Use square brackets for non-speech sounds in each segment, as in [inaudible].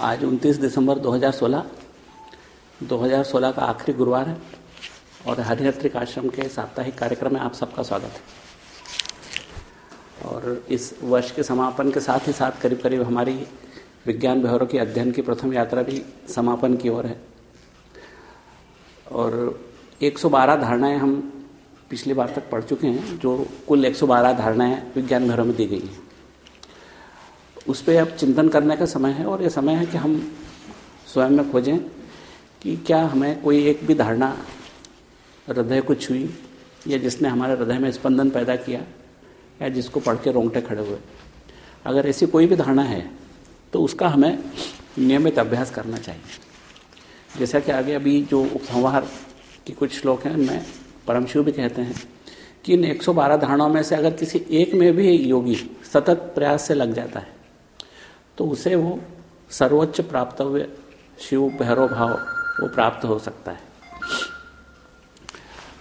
आज 29 दिसंबर 2016 2016 का आखिरी गुरुवार है और हरिहत्रिक आश्रम के साप्ताहिक कार्यक्रम में आप सबका स्वागत है। और इस वर्ष के समापन के साथ ही साथ करीब करीब हमारी विज्ञान व्यवहारों की अध्ययन की प्रथम यात्रा भी समापन की ओर है। और 112 धारणाएँ हम पिछली बार तक पढ़ चुके हैं, जो कुल 112 धारणाएँ विज्ञान व्यवहारों में दी गई हैं। उस पर अब चिंतन करने का समय है और ये समय है कि हम स्वयं में खोजें कि क्या हमें कोई एक भी धारणा हृदय को छुई या जिसने हमारे हृदय में स्पंदन पैदा किया या जिसको पढ़ के रोंगटे खड़े हुए। अगर ऐसी कोई भी धारणा है तो उसका हमें नियमित अभ्यास करना चाहिए। जैसा कि आगे अभी जो उपसंहार के कुछ श्लोक हैं उनमें परम शिव भी कहते हैं कि इन 112 धारणाओं में से अगर किसी एक में भी योगी सतत प्रयास से लग जाता है तो उसे वो सर्वोच्च प्राप्तव्य शिव भैरव भाव वो प्राप्त हो सकता है।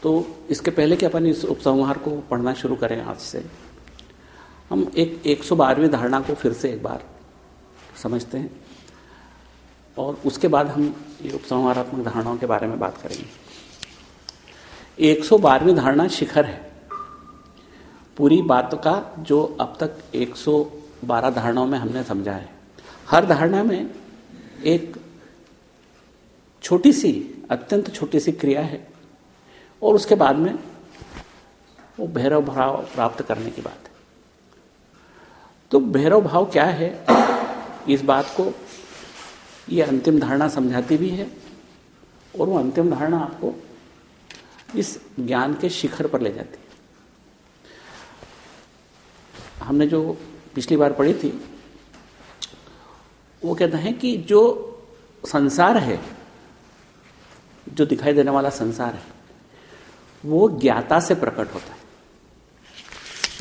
तो इसके पहले कि अपन इस उपसंहार को पढ़ना शुरू करें आज से, हम एक एक सौ बारहवीं धारणा को फिर से एक बार समझते हैं और उसके बाद हम ये उपसंहारात्मक धारणाओं के बारे में बात करेंगे। एक सौ बारहवीं धारणा शिखर है। पूरी बात का जो अब तक एक सौ बारह धारणाओं में हमने समझा है। हर धारणा में एक छोटी सी अत्यंत छोटी सी क्रिया है और उसके बाद में वो भैरव भाव प्राप्त करने की बात है। तो भैरव भाव क्या है? इस बात को ये अंतिम धारणा समझाती भी है और वो अंतिम धारणा आपको इस ज्ञान के शिखर पर ले जाती है। हमने जो पिछली बार पढ़ी थी, वो कहते हैं कि जो संसार है, जो दिखाई देने वाला संसार है, वो ज्ञाता से प्रकट होता है।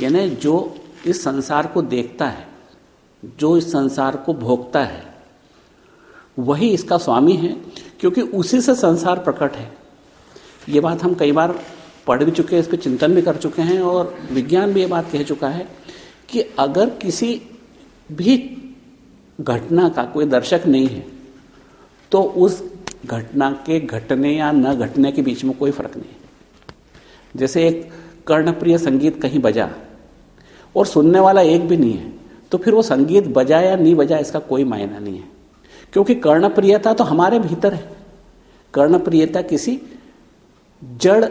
यानी जो इस संसार को देखता है, जो इस संसार को भोगता है, वही इसका स्वामी है, क्योंकि उसी से संसार प्रकट है। ये बात हम कई बार पढ़ भी चुके हैं इस पर चिंतन भी कर चुके हैं, और विज्ञान भी ये बात कह चुका है कि अगर किसी भी घटना का कोई दर्शक नहीं है तो उस घटना के घटने या न घटने के बीच में कोई फ़र्क नहीं जैसे एक कर्णप्रिय संगीत कहीं बजा और सुनने वाला एक भी नहीं है तो फिर वो संगीत बजा या नहीं बजा, इसका कोई मायना नहीं है। क्योंकि कर्णप्रियता तो हमारे भीतर है। कर्णप्रियता किसी जड़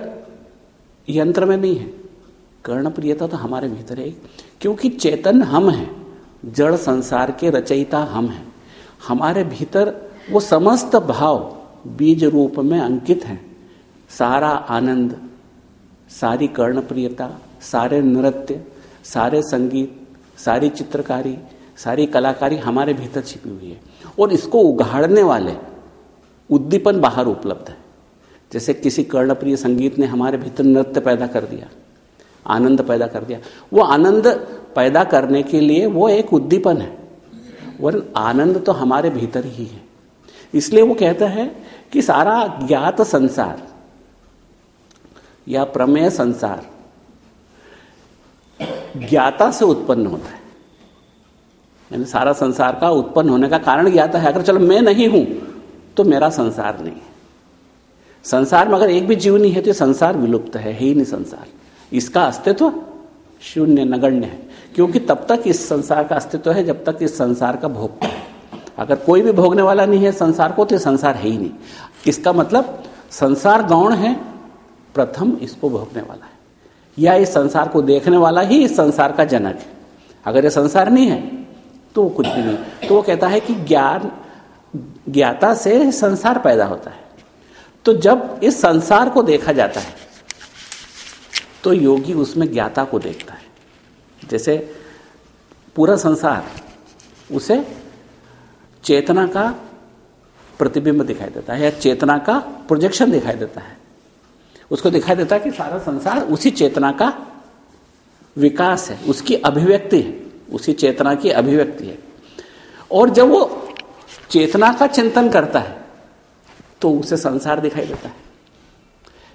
यंत्र में नहीं है। कर्णप्रियता तो हमारे भीतर है। क्योंकि चेतन हम हैं, जड़ संसार के रचयिता हम हैं। हमारे भीतर वो समस्त भाव बीज रूप में अंकित हैं। सारा आनंद, सारी कर्णप्रियता, सारे नृत्य, सारे संगीत, सारी चित्रकारी, सारी कलाकारी हमारे भीतर छिपी हुई है। और इसको उगाड़ने वाले उद्दीपन बाहर उपलब्ध है। जैसे किसी कर्णप्रिय संगीत ने हमारे भीतर नृत्य पैदा कर दिया। आनंद पैदा कर दिया। वो आनंद पैदा करने के लिए वो एक उद्दीपन है। वरन आनंद तो हमारे भीतर ही है। इसलिए वो कहता है कि सारा ज्ञात संसार या प्रमेय संसार ज्ञाता से उत्पन्न होता है। यानी सारा संसार का उत्पन्न होने का कारण ज्ञाता है। अगर चलो मैं नहीं हूँ तो मेरा संसार नहीं है। संसार में अगर एक भी जीव नहीं है तो संसार विलुप्त है ही नहीं संसार। इसका अस्तित्व शून्य नगण्य है, क्योंकि तब तक इस संसार का अस्तित्व है जब तक इस संसार का भोगता है। अगर कोई भी भोगने वाला नहीं है संसार को तो संसार है ही नहीं। इसका मतलब संसार गौण है, प्रथम इसको भोगने वाला है। या इस संसार को देखने वाला ही इस संसार का जनक है। अगर ये संसार नहीं है तो वो कुछ भी नहीं। तो वो कहता है कि ज्ञान, ज्ञाता से संसार पैदा होता है। तो जब इस संसार को देखा जाता है तो योगी उसमें ज्ञाता को देखता है। जैसे पूरा संसार उसे चेतना का प्रतिबिंब दिखाई देता है या चेतना का प्रोजेक्शन दिखाई देता है। उसको दिखाई देता है कि सारा संसार उसी चेतना का विकास है, उसकी अभिव्यक्ति है, उसी चेतना की अभिव्यक्ति है। और जब वो चेतना का चिंतन करता है तो उसे संसार दिखाई देता है।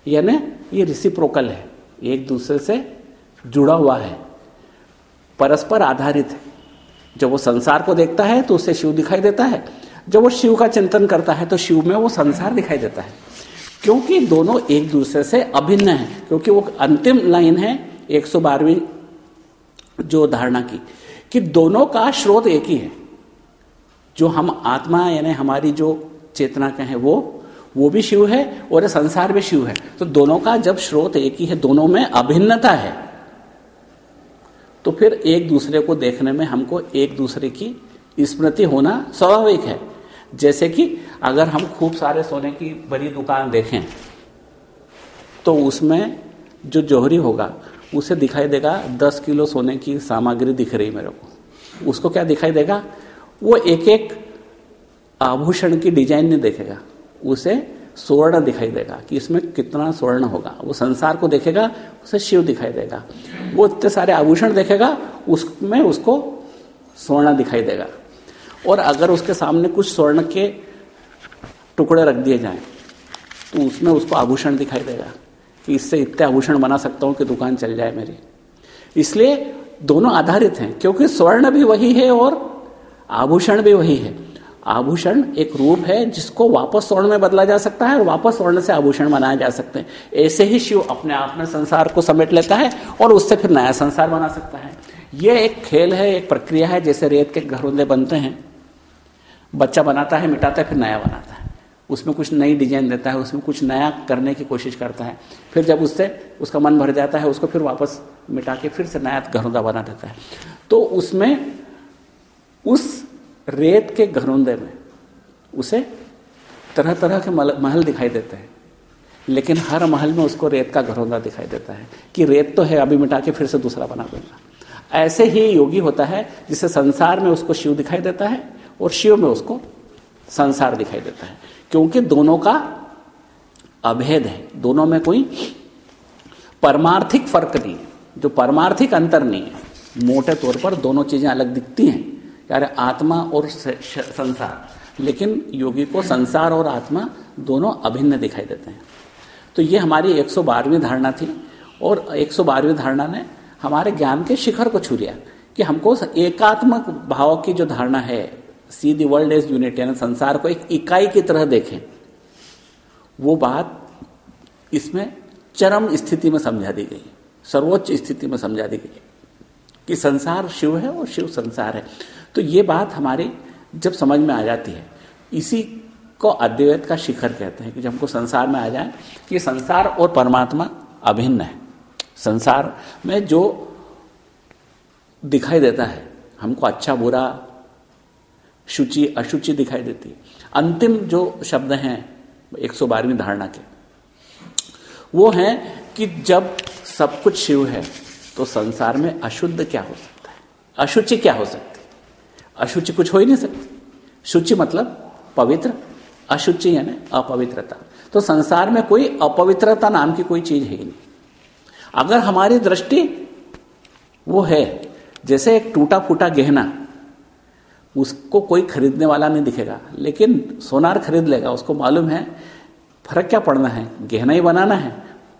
यानी ये रिसिप्रोकल है। एक दूसरे से जुड़ा हुआ है। परस्पर आधारित है। जब वो संसार को देखता है तो उसे शिव दिखाई देता है। जब वो शिव का चिंतन करता है तो शिव में वो संसार दिखाई देता है। क्योंकि दोनों एक दूसरे से अभिन्न है, क्योंकि वो अंतिम लाइन है एक सौ जो धारणा की, कि दोनों का स्रोत एक ही है। जो हम आत्मा, यानी हमारी जो चेतना का है वो वो भी शिव है और संसार भी शिव है। तो दोनों का जब स्रोत एक ही है, दोनों में अभिन्नता है तो फिर एक दूसरे को देखने में हमको एक दूसरे की स्मृति होना स्वाभाविक है। जैसे कि अगर हम खूब सारे सोने की बड़ी दुकान देखें तो उसमें जो जौहरी होगा, उसे दिखाई देगा, दस किलो सोने की सामग्री दिख रही मेरे को। उसको क्या दिखाई देगा? वो एक एक आभूषण की डिज़ाइन नहीं देखेगा। उसे स्वर्ण दिखाई देगा कि इसमें कितना स्वर्ण होगा। वो संसार को देखेगा, उसे शिव दिखाई देगा। वो इतने सारे आभूषण देखेगा, उसमें उसको स्वर्ण दिखाई देगा। और अगर उसके सामने कुछ स्वर्ण के टुकड़े रख दिए जाएँ तो उसमें उसको आभूषण दिखाई देगा कि इससे इतने आभूषण बना सकता हूँ कि दुकान चल जाए मेरी। इसलिए दोनों आधारित हैं, क्योंकि स्वर्ण भी वही है और आभूषण भी वही है। आभूषण एक रूप है जिसको वापस स्वर्ण में बदला जा सकता है और वापस स्वर्ण से आभूषण बनाए जा सकते हैं। ऐसे ही शिव अपने आप में संसार को समेट लेता है और उससे फिर नया संसार बना सकता है। यह एक खेल है, एक प्रक्रिया है, जैसे रेत के घरोंदे बनते हैं। बच्चा बनाता है, मिटाता है, फिर नया बनाता है। उसमें कुछ नई डिज़ाइन देता है, उसमें कुछ नया करने की कोशिश करता है। फिर जब उससे, उसका मन भर जाता है, उसको फिर वापस मिटा के फिर से नया घरोंदा बना देता है। तो उसमें उस रेत के घरोंदे में, उसे तरह तरह के महल दिखाई देते हैं। लेकिन हर महल में उसको रेत का घरोंदा दिखाई देता है कि रेत तो है, अभी मिटा के फिर से दूसरा बना दूँगा। ऐसे ही योगी होता है, जिसे संसार में उसको शिव दिखाई देता है और शिव में उसको संसार दिखाई देता है। क्योंकि दोनों का अभेद है, दोनों में कोई परमार्थिक फ़र्क नहीं है। जो परमार्थिक अंतर नहीं है, मोटे तौर पर दोनों चीज़ें अलग दिखती हैं। यार, आत्मा और संसार। लेकिन योगी को संसार और आत्मा दोनों अभिन्न दिखाई देते हैं। तो ये हमारी एक धारणा थी और एक धारणा ने हमारे ज्ञान के शिखर को छू लिया कि हमको एकात्मक भाव की जो धारणा है see the world as unit यानी संसार को एक इकाई की तरह देखें, वो बात इसमें चरम स्थिति में समझा दी गई, सर्वोच्च स्थिति में समझा दी गई कि संसार शिव है और शिव संसार है। तो ये बात हमारी जब समझ में आ जाती है, इसी को अद्वैत का शिखर कहते हैं कि जब हमको संसार में आ जाए कि संसार और परमात्मा अभिन्न है। संसार में जो दिखाई देता है, हमको अच्छा बुरा, शुचि, अशुचि दिखाई देती है। अंतिम जो शब्द हैं, एक सौ बारहवीं धारणा के, वो है कि जब सब कुछ शिव है तो संसार में अशुद्ध क्या हो सकता है? अशुचि क्या हो सकती अशुचि कुछ हो ही नहीं सकती। शुचि मतलब पवित्र, अशुचि यानी अपवित्रता। तो संसार में कोई अपवित्रता नाम की कोई चीज़ है ही नहीं। अगर हमारी दृष्टि वो है, जैसे एक टूटा फूटा गहना, उसको कोई खरीदने वाला नहीं दिखेगा, लेकिन सोनार खरीद लेगा, उसको मालूम है फ़र्क क्या पड़ना है, गहना ही बनाना है।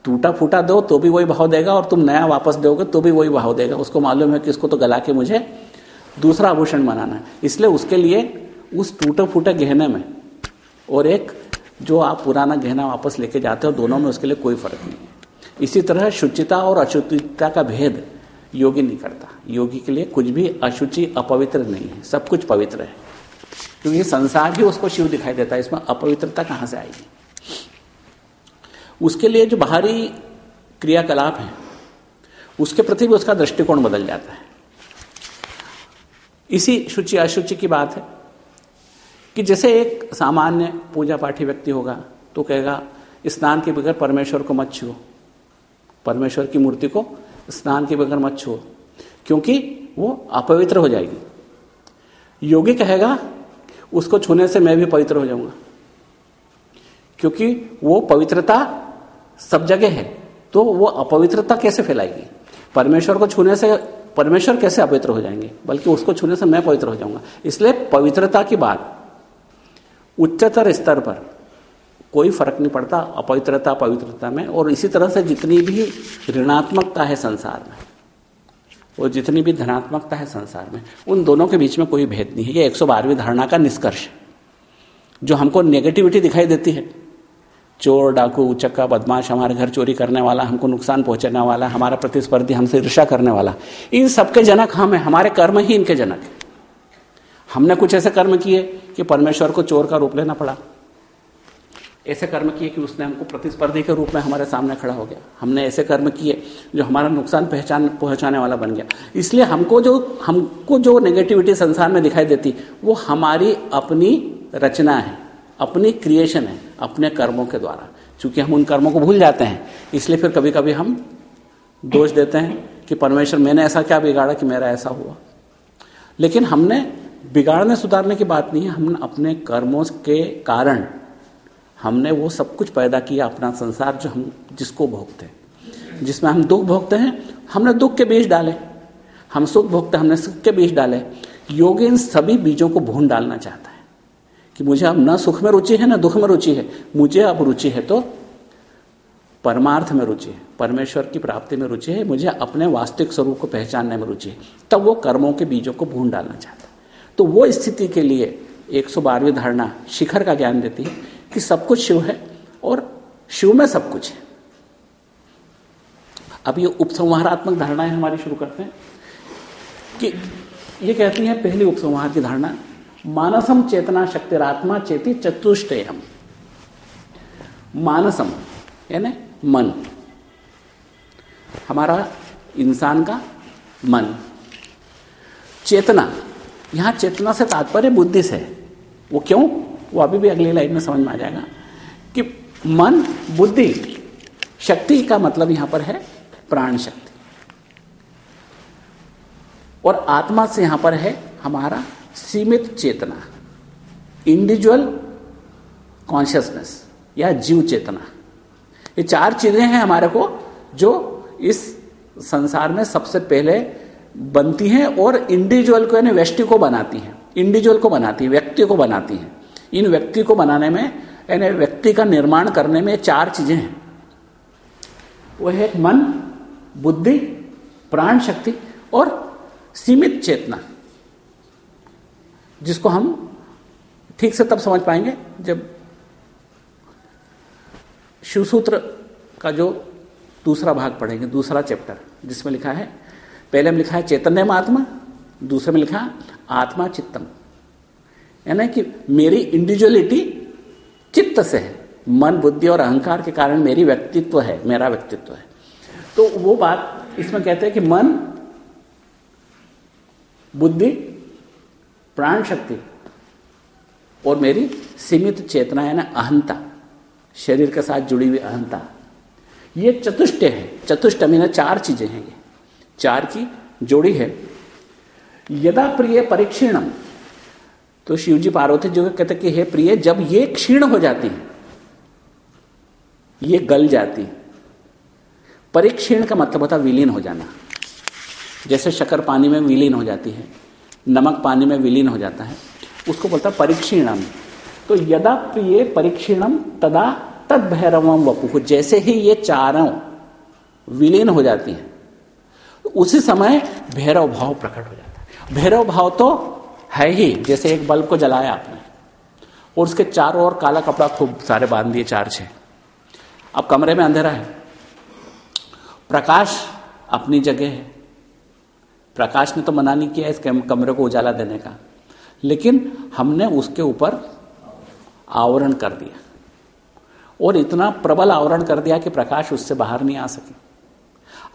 टूटा फूटा दो तो भी वही भाव देगा और तुम नया वापस दोगे तो भी वही भाव देगा। उसको मालूम है कि इसको तो गला के मुझे दूसरा आभूषण बनाना है। इसलिए उसके लिए उस टूटे फूटे गहने में और एक जो आप पुराना गहना वापस लेके जाते हो, दोनों में उसके लिए कोई फ़र्क नहीं है। इसी तरह शुचिता और अशुचिता का भेद योगी नहीं करता। योगी के लिए कुछ भी अशुचि अपवित्र नहीं है। सब कुछ पवित्र है। क्योंकि संसार ही उसको शिव दिखाई देता है। इसमें अपवित्रता कहाँ से आएगी? उसके लिए जो बाहरी क्रियाकलाप है, उसके प्रति भी उसका दृष्टिकोण बदल जाता है। इसी शुचि अशुचि की बात है कि जैसे एक सामान्य पूजा पाठी व्यक्ति होगा तो कहेगा, स्नान के बगैर परमेश्वर को मत छुओ। परमेश्वर की मूर्ति को स्नान के बगैर मत छुओ, क्योंकि वो अपवित्र हो जाएगी। योगी कहेगा, उसको छूने से मैं भी पवित्र हो जाऊँगा, क्योंकि वो पवित्रता सब जगह है तो वो अपवित्रता कैसे फैलाएगी? परमेश्वर को छूने से परमेश्वर कैसे अपवित्र हो जाएँगे? बल्कि उसको छूने से मैं पवित्र हो जाऊँगा। इसलिए पवित्रता की बात, उच्चतर स्तर पर कोई फ़र्क नहीं पड़ता अपवित्रता, पवित्रता में। और इसी तरह से जितनी भी ऋणात्मकता है संसार में, और जितनी भी धनात्मकता है संसार में, उन दोनों के बीच में कोई भेद नहीं है। ये एक सौ धारणा का निष्कर्ष जो हमको नेगेटिविटी दिखाई देती है। चोर, डाकू उचक्का बदमाश हमारे घर चोरी करने वाला, हमको नुकसान पहुँचाने वाला, हमारा प्रतिस्पर्धी हमसे ईर्षा करने वाला, इन सबके जनक हम हैं, हमारे कर्म ही इनके जनक है। हमने कुछ ऐसे कर्म किए कि परमेश्वर को चोर का रूप लेना पड़ा। ऐसे कर्म किए कि उसने हमको प्रतिस्पर्धी के रूप में हमारे सामने खड़ा हो गया। हमने ऐसे कर्म किए जो हमारा नुकसान पहचान, पहुँचाने वाला बन गया। इसलिए हमको जो हमको जो नेगेटिविटी संसार में दिखाई देती, वो हमारी अपनी रचना है, अपनी क्रिएशन है। अपने कर्मों के द्वारा। क्योंकि हम उन कर्मों को भूल जाते हैं, इसलिए फिर कभी कभी हम दोष देते हैं कि परमेश्वर, मैंने ऐसा क्या बिगाड़ा कि मेरा ऐसा हुआ? लेकिन हमने बिगाड़ने, सुधारने की बात नहीं है हम अपने कर्मों के कारण हमने वो सब कुछ पैदा किया अपना संसार जो हम, जिसको भोगते हैं। जिसमें हम दुख भोगते हैं, हमने दुख के बीज डाले। हम सुख भोगते हमने सुख के बीज डाले। योग इन सभी बीजों को भून डालना चाहता कि मुझे अब न सुख में रुचि है, न दुख में रुचि है। मुझे अब रुचि है तो परमार्थ में रुचि है, परमेश्वर की प्राप्ति में रुचि है, मुझे अपने वास्तविक स्वरूप को पहचानने में रुचि है। तब वो कर्मों के बीजों को भून डालना चाहता तो वो स्थिति के लिए एक सौ बारहवीं धारणा शिखर का ज्ञान देती है कि सब कुछ शिव है और शिव में सब कुछ है। अब ये उपसंहारात्मक धारणाएँ हमारी शुरू करते हैं कि ये कहती है पहली उपसंहार की धारणा मानसम चेतना शक्तिरात्मा चेती चतुष्टयम। मानसम यानी मन। हमारा इंसान का मन। चेतना, यहाँ चेतना से तात्पर्य बुद्धि से। वो क्यों? वो अभी भी अगली लाइन में समझ में आ जाएगा कि मन, बुद्धि, शक्ति का मतलब यहाँ पर है प्राण शक्ति। और आत्मा से यहाँ पर है हमारा सीमित चेतना इंडिविजुअल कॉन्शियसनेस या जीव चेतना। ये चार चीज़ें हैं हमारे को जो इस संसार में सबसे पहले बनती हैं और इंडिविजुअल को, यानी व्यक्ति को बनाती हैं। इंडिविजुअल को बनाती है, व्यक्ति को बनाती हैं। इन व्यक्ति को बनाने में, यानी व्यक्ति का निर्माण करने में चार चीज़ें हैं। वह है मन, बुद्धि, प्राण शक्ति और सीमित चेतना। जिसको हम ठीक से तब समझ पाएँगे जब शिवसूत्र का जो दूसरा भाग पढ़ेंगे, दूसरा चैप्टर जिसमें लिखा है, पहले में लिखा है चैतन्य आत्मा, दूसरे में लिखा है आत्मा चित्तम। यानी कि मेरी इंडिविजुअलिटी चित्त से है। मन, बुद्धि और अहंकार के कारण मेरी व्यक्तित्व है, मेरा व्यक्तित्व है। तो वो बात इसमें कहते हैं कि मन, बुद्धि प्राण शक्ति और मेरी सीमित चेतना है ना अहंता, शरीर के साथ जुड़ी हुई अहंता। ये चतुष्ट है, चतुष्ट मीन चार चीज़ें हैं ये। चार की जोड़ी है। यदा प्रिय परीक्षणम तो शिवजी पार्वती जी कहते कि, हे प्रिय, जब ये क्षीण हो जाती है, ये गल जाती परिक्षीण का मतलब होता विलीन हो जाना। जैसे शकर पानी में विलीन हो जाती है नमक पानी में विलीन हो जाता है। उसको बोलता है परीक्षीणम। तो यदा प्रिय परीक्षीणम, तदा तद भैरवम वपु। जैसे ही ये चारों विलीन हो जाती हैं तो उसी समय भैरव भाव प्रकट हो जाता है। भैरव भाव तो है ही, जैसे एक बल्ब को जलाया आपने। और उसके चारों ओर काला कपड़ा खूब सारे बाँध दिए, चार छह। अब कमरे में अंधेरा है। प्रकाश अपनी जगह है। प्रकाश ने तो मना नहीं किया इस कमरे को उजाला देने का। लेकिन हमने उसके ऊपर आवरण कर दिया। और इतना प्रबल आवरण कर दिया कि प्रकाश उससे बाहर नहीं आ सके।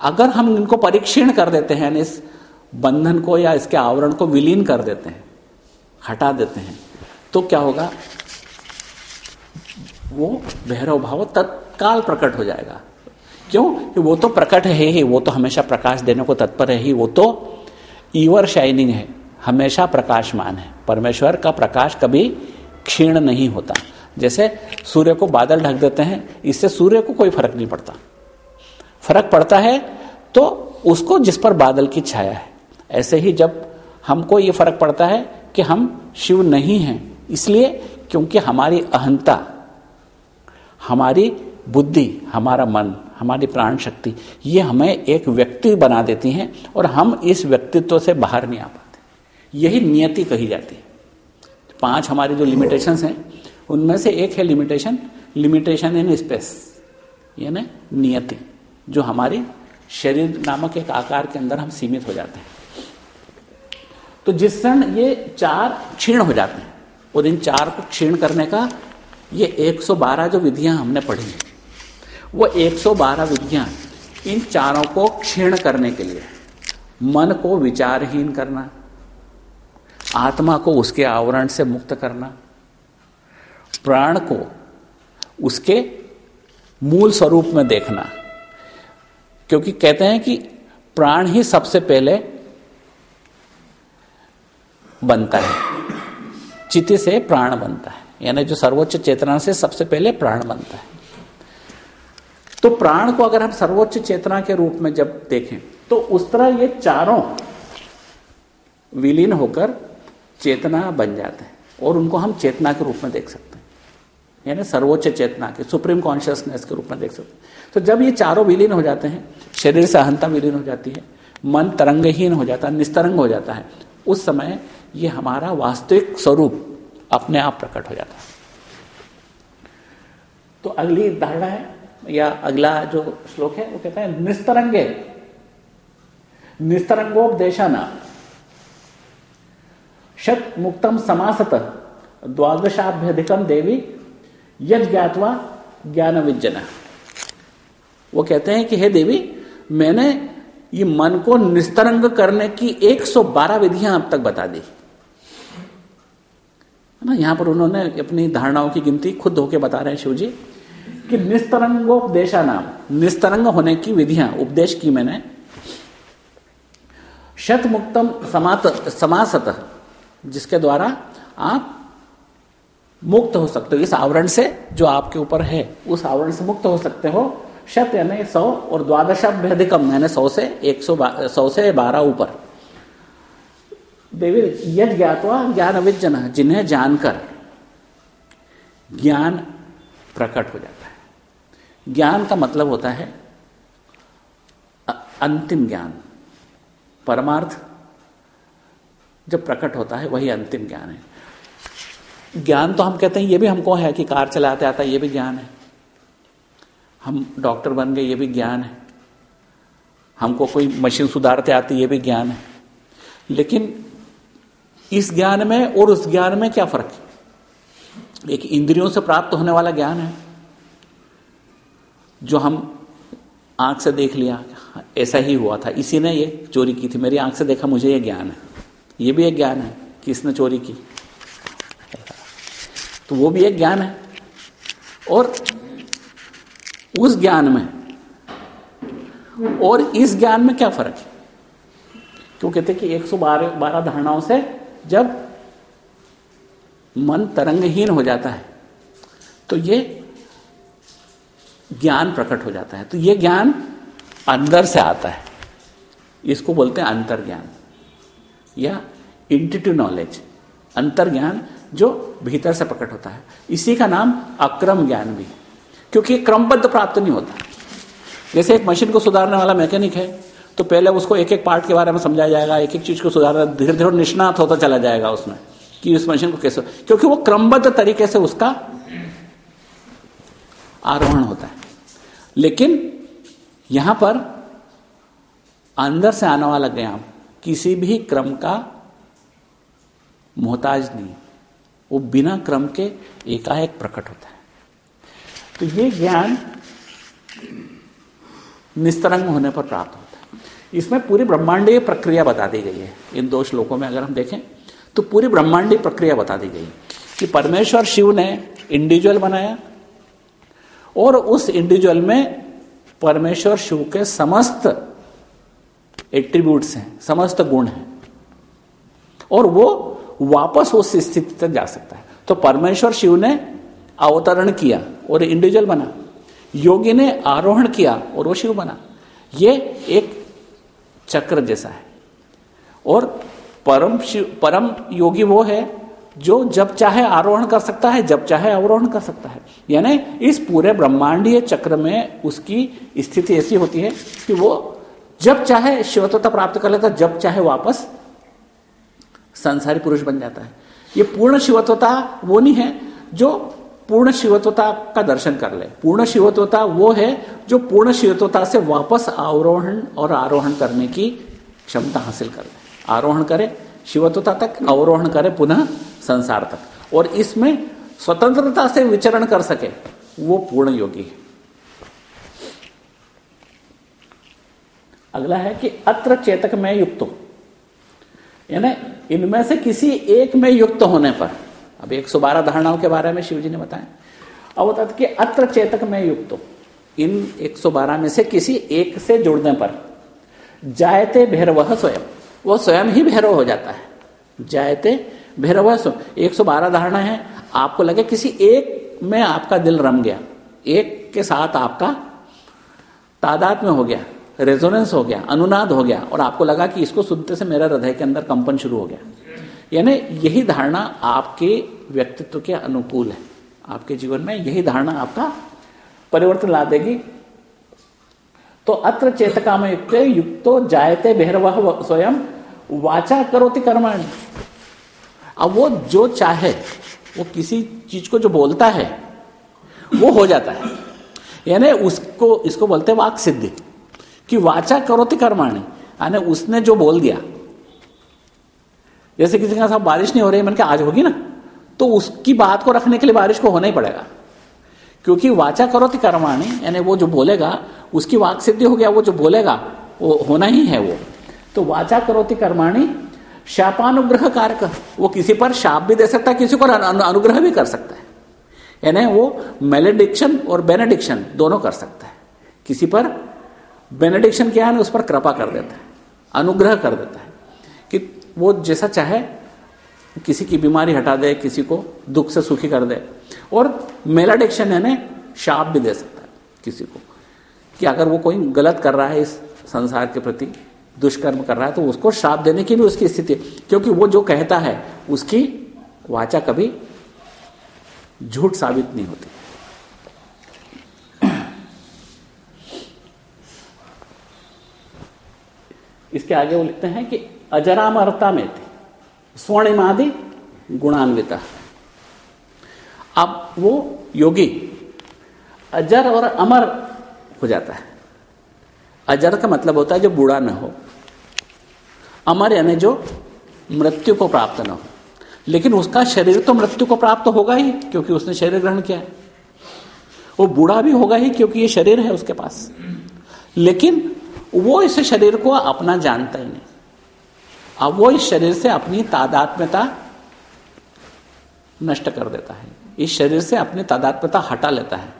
अगर हम इनको परीक्षण कर देते हैं, इस बंधन को या इसके आवरण को विलीन कर देते हैं, हटा देते हैं तो क्या होगा? वो भैरव भाव तत्काल प्रकट हो जाएगा। क्यों? वो तो प्रकट है ही, वो तो हमेशा प्रकाश देने को तत्पर है ही, वो तो ईवर शाइनिंग है, हमेशा प्रकाशमान है। परमेश्वर का प्रकाश कभी क्षीण नहीं होता। जैसे सूर्य को बादल ढक देते हैं, इससे सूर्य को कोई फ़र्क नहीं पड़ता। फ़र्क पड़ता है तो उसको जिस पर बादल की छाया है। ऐसे ही जब हमको ये फ़र्क पड़ता है कि हम शिव नहीं हैं, इसलिए क्योंकि हमारी अहंता, हमारी बुद्धि, हमारा मन हमारी प्राण शक्ति, ये हमें एक व्यक्ति बना देती हैं और हम इस व्यक्तित्व से बाहर नहीं आ पाते। यही नियति कही जाती है। पाँच हमारी जो लिमिटेशंस हैं, उनमें से एक है लिमिटेशन लिमिटेशन इन स्पेस यानी नियति, जो हमारी शरीर नामक एक आकार के अंदर हम सीमित हो जाते हैं। तो जिस क्षण ये चार क्षीण हो जाते हैं और इन चार को क्षीण करने का ये 112 जो विधियाँ हमने पढ़ी वो 112 विधियाँ इन चारों को क्षीण करने के लिए, मन को विचारहीन करना, आत्मा को उसके आवरण से मुक्त करना, प्राण को उसके मूल स्वरूप में देखना। क्योंकि कहते हैं कि प्राण ही सबसे पहले बनता है। चित्त से प्राण बनता है। यानी जो सर्वोच्च चेतना से सबसे पहले प्राण बनता है। तो प्राण को अगर हम सर्वोच्च चेतना के रूप में जब देखें तो उस तरह ये चारों विलीन होकर चेतना बन जाते हैं और उनको हम चेतना के रूप में देख सकते हैं। यानी सर्वोच्च चेतना के, सुप्रीम कॉन्शियसनेस के रूप में देख सकते हैं। तो जब ये चारों विलीन हो जाते हैं, शरीर से अहंता विलीन हो जाती है, मन तरंगहीन हो जाता है, निस्तरंग हो जाता है, उस समय ये हमारा वास्तविक स्वरूप अपने आप प्रकट हो जाता है। तो अगली धारणा है या अगला जो श्लोक है, वो कहता है, निस्तरंगे। निस्तरंगोपदेशाना। शत मुक्तम समासत द्वादशाभ्यधिकम देवी यज ज्ञातवा ज्ञान विज्जन वो कहते हैं कि, हे देवी, मैंने ये मन को निस्तरंग करने की 112 विधियाँ अब तक बता दी। ना, यहाँ पर उन्होंने अपनी धारणाओं की गिनती खुद होके बता रहे हैं शिव जी। कि निस्तरंगोपदेशा नाम निस्तरंग होने की विधियाँ, उपदेश की मैंने। शत मुक्तम समात, समासत, जिसके द्वारा आप मुक्त हो सकते हो। इस आवरण से जो आपके ऊपर है, उस आवरण से मुक्त हो सकते हो। शत यानी सौ और द्वादशाभ्यधिकम यानी सौ से एक सौ सौ से बारह ऊपर। देवी यज ज्ञातवा ज्ञान अविजन जिन्हें जानकर ज्ञान प्रकट हो जाता है। ज्ञान का मतलब होता है अंतिम ज्ञान। परमार्थ जब प्रकट होता है, वही अंतिम ज्ञान है। ज्ञान तो हम कहते हैं, ये भी हमको है कि कार चलाते आता है, ये भी ज्ञान है। हम डॉक्टर बन गए, ये भी ज्ञान है। हमको कोई मशीन सुधारते आती, ये भी ज्ञान है। लेकिन इस ज्ञान में और उस ज्ञान में क्या फ़र्क है? एक इंद्रियों से प्राप्त होने वाला ज्ञान है, जो हम आँख से देख लिया, ऐसा ही हुआ था, इसी ने ये चोरी की थी, मेरी आँख से देखा मुझे ये ज्ञान है, ये भी एक ज्ञान है कि इसने चोरी की। तो वो भी एक ज्ञान है, और उस ज्ञान में, और इस ज्ञान में क्या फ़र्क है? क्यों कहते कि 112 बारह धारणाओं से जब मन तरंगहीन हो जाता है तो ये ज्ञान प्रकट हो जाता है। तो ये ज्ञान अंदर से आता है। इसको बोलते हैं अंतर ज्ञान या इंटिटिव नॉलेज अंतर ज्ञान जो भीतर से प्रकट होता है। इसी का नाम अक्रम ज्ञान भी। क्योंकि क्रमबद्ध प्राप्त नहीं होता। जैसे एक मशीन को सुधारने वाला मैकेनिक है तो पहले उसको एक एक पार्ट के बारे में समझाया जाएगा एक एक चीज़ को सुधारना धीरे धीरे निष्णात होता चला जाएगा उसमें। कि उस मशीन को कैसे, क्योंकि वो क्रमबद्ध तरीके से उसका आरोहण होता है। लेकिन यहाँ पर अंदर से आने वाला ज्ञान किसी भी क्रम का मोहताज नहीं वो बिना क्रम के एकाएक प्रकट होता है। तो ये ज्ञान निस्तरंग होने पर प्राप्त होता है। इसमें पूरी ब्रह्मांडीय प्रक्रिया बता दी गई है। इन दो श्लोकों में अगर हम देखें तो पूरी ब्रह्मांडी प्रक्रिया बता दी गई कि परमेश्वर शिव ने इंडिविजुअल बनाया और उस इंडिविजुअल में परमेश्वर शिव के समस्त एट्रीब्यूट्स हैं, समस्त गुण हैं। और वो वापस उस स्थिति तक जा सकता है। तो परमेश्वर शिव ने अवतरण किया और इंडिविजुअल बना। योगी ने आरोहण किया और वो शिव बना। ये एक चक्र जैसा है। और परम शिव परम योगी वो है जो जब चाहे आरोहण कर सकता है, जब चाहे अवरोहण कर सकता है। यानी इस पूरे ब्रह्मांडीय चक्र में उसकी स्थिति ऐसी होती है कि वो जब चाहे शिवत्वता प्राप्त कर लेता, जब चाहे वापस संसारी पुरुष बन जाता है। ये पूर्ण शिवत्वता वो नहीं है जो पूर्ण शिवत्वता का दर्शन कर ले। पूर्ण शिवत्वता वो है जो पूर्ण शिवत्वता से वापस आरोहण और आरोहण करने की क्षमता हासिल कर ले। आरोहण करे शिवत्वता तक, अवरोहण करे, पुनः संसार तक। और इसमें स्वतंत्रता से विचरण कर सके, वो पूर्ण योगी है। अगला है कि अत्र चेतक में युक्त हो। यानी इनमें से किसी एक में युक्त होने पर, अब 112 धारणाओं के बारे में शिव जी ने बताया, अब बता कि अत्र चेतक में युक्त हो। इन 112 में से किसी एक से जुड़ने पर, जायते भैरव स्वयं। वो स्वयं ही भैरव हो जाता है। जायते भैरव स्वयं 112 धारणा है। आपको लगे किसी एक में आपका दिल रम गया। एक के साथ आपका तादाद में हो गया, रेजोनेंस हो गया, अनुनाद हो गया और आपको लगा कि इसको सुनते से मेरा हृदय के अंदर कंपन शुरू हो गया। यानी यही धारणा आपके व्यक्तित्व के अनुकूल है। आपके जीवन में यही धारणा आपका परिवर्तन ला देगी। तो अत्र चेतका में युक्त युक्तो जायते भैरव स्वयं वाचा करोति कर्माणी अब वो जो चाहे, वो किसी चीज़ को जो बोलता है, वो हो जाता है। यानी उसको, इसको बोलते वाक सिद्धि। कि वाचा करोति कर्माणी यानी उसने जो बोल दिया। जैसे किसी का साहब बारिश नहीं हो रही, मैंने कहा, आज होगी ना? तो उसकी बात को रखने के लिए बारिश को होना ही पड़ेगा। क्योंकि वाचा करोति कर्माणी यानी वो जो बोलेगा, उसकी वाक सिद्धि हो गया, वो जो बोलेगा, वो होना ही है वो। तो वाचा करोति कर्माणी। शापानुग्रह कारक। वो किसी पर शाप भी दे सकता है, किसी को अनुग्रह भी कर सकता है। यानी वो मेलेडिक्शन और बेनेडिक्शन दोनों कर सकता है। किसी पर बेनेडिक्शन क्या है ना उस पर कृपा कर देता है, अनुग्रह कर देता है। कि वो जैसा चाहे, किसी की बीमारी हटा दे, किसी को दुख से सुखी कर दे। और मेलाडिक्शन है ना शाप भी दे सकता है किसी को। कि अगर वो कोई गलत कर रहा है इस संसार के प्रति दुष्कर्म कर रहा है तो उसको श्राप देने की भी उसकी स्थिति क्योंकि वो जो कहता है, उसकी वाचा कभी झूठ साबित नहीं होती। इसके आगे वो लिखते हैं कि अजरामरता में थी। स्वर्णिमादि गुणान्विता। अब वो योगी अजर और अमर हो जाता है। अजर का मतलब होता है जो बूढ़ा न हो। अमर यानी जो मृत्यु को प्राप्त न हो। लेकिन उसका शरीर तो मृत्यु को प्राप्त होगा ही, क्योंकि उसने शरीर ग्रहण किया है। वो बूढ़ा भी होगा ही, क्योंकि ये शरीर है उसके पास। लेकिन वो इस शरीर को अपना जानता ही नहीं। अब वो इस शरीर से अपनी तादात्म्यता नष्ट कर देता है। इस शरीर से अपनी तादात्म्यता हटा लेता है।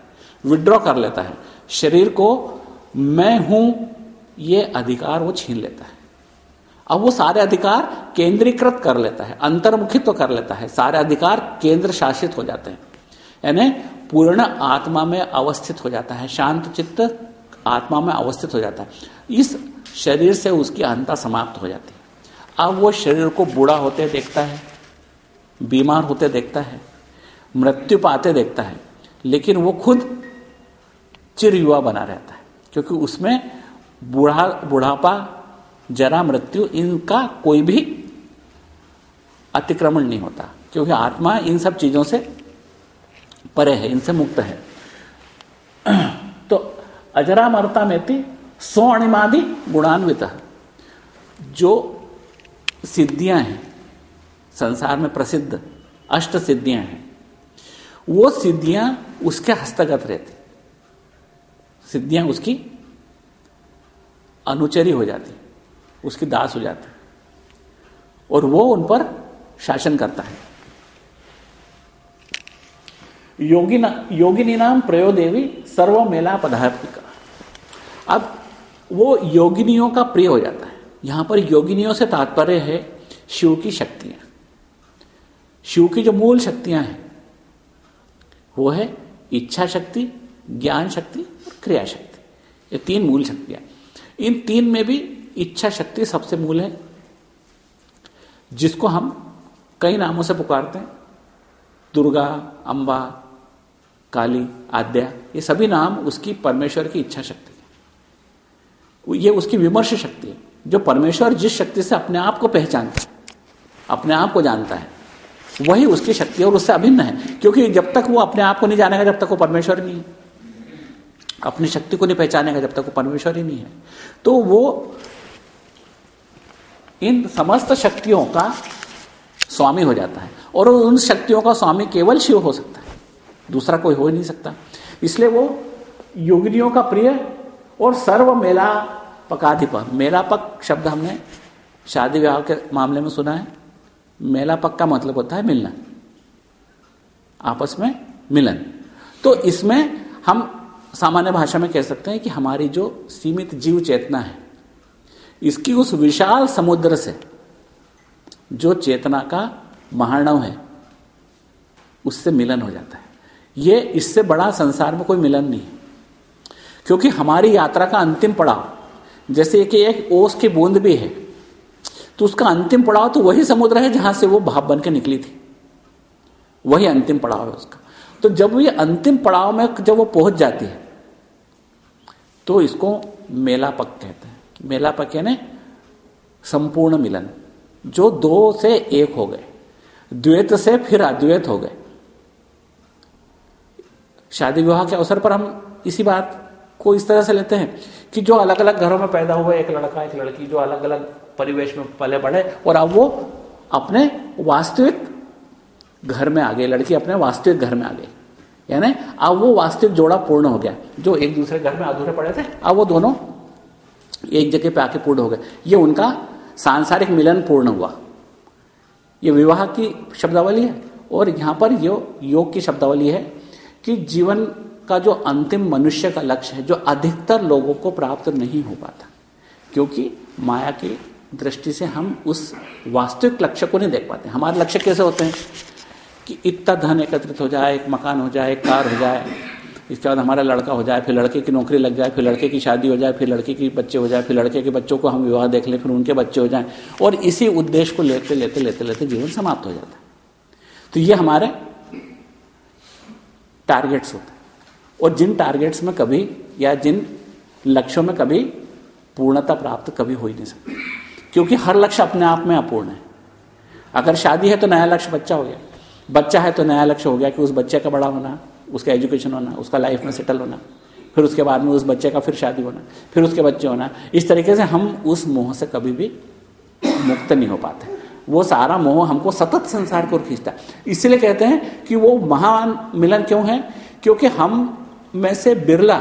विड्रॉ कर लेता है। शरीर को मैं हूँ, ये अधिकार वो छीन लेता है। अब वो सारे अधिकार केंद्रीकृत कर लेता है, अंतर्मुखित्व तो कर लेता है, सारे अधिकार केंद्र शासित हो जाते हैं। यानी पूर्ण आत्मा में अवस्थित हो जाता है, शांत चित्त आत्मा में अवस्थित हो जाता है। इस शरीर से उसकी अहंता समाप्त हो जाती है। अब वो शरीर को बूढ़ा होते देखता है, बीमार होते देखता है, मृत्यु पाते देखता है, लेकिन वो खुद चिर युवा बना रहता है। क्योंकि उसमें बूढ़ा, बुढ़ापा, जरा मृत्यु, इनका कोई भी अतिक्रमण नहीं होता। क्योंकि आत्मा इन सब चीज़ों से परे है, इनसे मुक्त है। [clears throat] तो अजरा मरता में थी स्वर्णिमादि गुणान्वित। जो सिद्धियाँ हैं, संसार में प्रसिद्ध अष्ट सिद्धियाँ हैं, वो सिद्धियाँ उसके हस्तगत रहती। सिद्धियाँ उसकी अनुचरी हो जाती, उसकी दास हो जाती, और वो उन पर शासन करता है। योगी ना, योगिनी नाम प्रयो देवी सर्व मेला पदार्थिका अब वो योगिनियों का प्रिय हो जाता है। यहाँ पर योगिनियों से तात्पर्य है शिव की शक्तियाँ। शिव की जो मूल शक्तियाँ हैं, वो है इच्छा शक्ति, ज्ञान शक्ति क्रिया शक्ति ये तीन मूल शक्तियाँ। इन तीन में भी इच्छा शक्ति सबसे मूल है, जिसको हम कई नामों से पुकारते हैं। दुर्गा, अंबा, काली, आद्या, ये सभी नाम उसकी परमेश्वर की इच्छा शक्ति है। ये उसकी विमर्श शक्ति है, जो परमेश्वर जिस शक्ति से अपने आप को पहचानता है, अपने आप को जानता है, वही उसकी शक्ति और उससे अभिन्न है। क्योंकि जब तक वो अपने आप को नहीं जानेगा, जब तक वो परमेश्वर नहीं है। अपनी शक्ति को नहीं पहचानेगा जब तक वो परमेश्वर ही नहीं है। तो वो इन समस्त शक्तियों का स्वामी हो जाता है और उन शक्तियों का स्वामी केवल शिव हो सकता है। दूसरा कोई हो ही नहीं सकता। इसलिए वो योगिनियों का प्रिय और सर्व मेला पकाधिप। मेलापक शब्द हमने शादी विवाह के मामले में सुना है। मेलापक का मतलब होता है मिलना। आपस में मिलन। तो इसमें हम सामान्य भाषा में कह सकते हैं कि हमारी जो सीमित जीव चेतना है, इसकी उस विशाल समुद्र से जो चेतना का महाणव है, उससे मिलन हो जाता है। ये इससे बड़ा संसार में कोई मिलन नहीं है। क्योंकि हमारी यात्रा का अंतिम पड़ाव, जैसे कि एक ओस की बूंद भी है तो उसका अंतिम पड़ाव तो वही समुद्र है जहाँ से वो भाप बन के निकली थी। वही अंतिम पड़ाव है उसका। तो जब ये अंतिम पड़ाव में जब वो पहुँच जाती है तो इसको मेलापक कहते हैं। मेलापक यानी संपूर्ण मिलन, जो दो से एक हो गए, द्वैत से फिर अद्वैत हो गए। शादी विवाह के अवसर पर हम इसी बात को इस तरह से लेते हैं कि जो अलग अलग घरों में पैदा हुए एक लड़का, एक लड़की, जो अलग अलग परिवेश में पले बढ़े और अब वो अपने वास्तविक घर में आ गए, लड़की अपने वास्तविक घर में आ गई। यानी अब वो वास्तविक जोड़ा पूर्ण हो गया। जो एक दूसरे घर में अधूरे पड़े थे, अब वो दोनों एक जगह पे आके पूर्ण हो गए। ये उनका सांसारिक मिलन पूर्ण हुआ। ये विवाह की शब्दावली है और यहाँ पर यो, योग की शब्दावली है कि जीवन का जो अंतिम मनुष्य का लक्ष्य है, जो अधिकतर लोगों को प्राप्त नहीं हो पाता, क्योंकि माया की दृष्टि से हम उस वास्तविक लक्ष्य को नहीं देख पाते। हमारे लक्ष्य कैसे होते हैं? कि इतना धन एकत्रित हो जाए, एक मकान हो जाए, एक कार हो जाए, इसके बाद हमारा लड़का हो जाए, फिर लड़के की नौकरी लग जाए, फिर लड़के की शादी हो जाए, फिर लड़के की बच्चे हो जाए, फिर लड़के के बच्चों को हम विवाह देख लें, फिर उनके बच्चे हो जाएँ, और इसी उद्देश्य को लेते लेते लेते लेते जीवन समाप्त हो जाता है। तो ये हमारे टारगेट्स होते हैं। और जिन टारगेट्स में कभी या जिन लक्ष्यों में कभी पूर्णता प्राप्त कभी हो ही नहीं सकती, क्योंकि हर लक्ष्य अपने आप में अपूर्ण है। अगर शादी है तो नया लक्ष्य बच्चा हो गया। बच्चा है तो नया लक्ष्य हो गया कि उस बच्चे का बड़ा होना, उसका एजुकेशन होना, उसका लाइफ में सेटल होना, फिर उसके बाद में उस बच्चे का फिर शादी होना, फिर उसके बच्चे होना। इस तरीके से हम उस मोह से कभी भी मुक्त नहीं हो पाते। वो सारा मोह हमको सतत संसार को खींचता है। इसलिए कहते हैं कि वो महान मिलन क्यों है? क्योंकि हम में से बिरला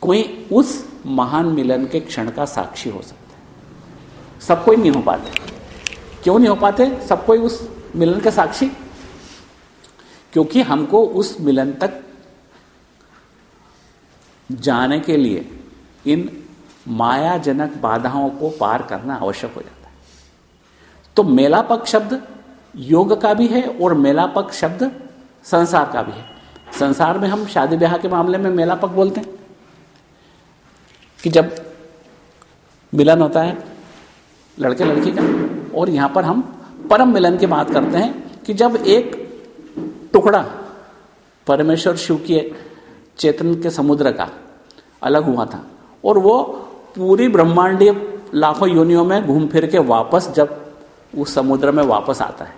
कोई उस महान मिलन के क्षण का साक्षी हो सकता है। सब कोई नहीं हो पाते। क्यों नहीं हो पाते? सब कोई उस मिलन का साक्षी? क्योंकि हमको उस मिलन तक जाने के लिए इन मायाजनक बाधाओं को पार करना आवश्यक हो जाता है। तो मेलापक शब्द योग का भी है और मेलापक शब्द संसार का भी है। संसार में हम शादी ब्याह के मामले में मेलापक बोलते हैं कि जब मिलन होता है लड़के लड़की का, और यहाँ पर हम परम मिलन की बात करते हैं कि जब एक टुकड़ा परमेश्वर शिव के चेतन के समुद्र का अलग हुआ था और वो पूरी ब्रह्मांडीय लाखों योनियों में घूम फिर के वापस जब उस समुद्र में वापस आता है,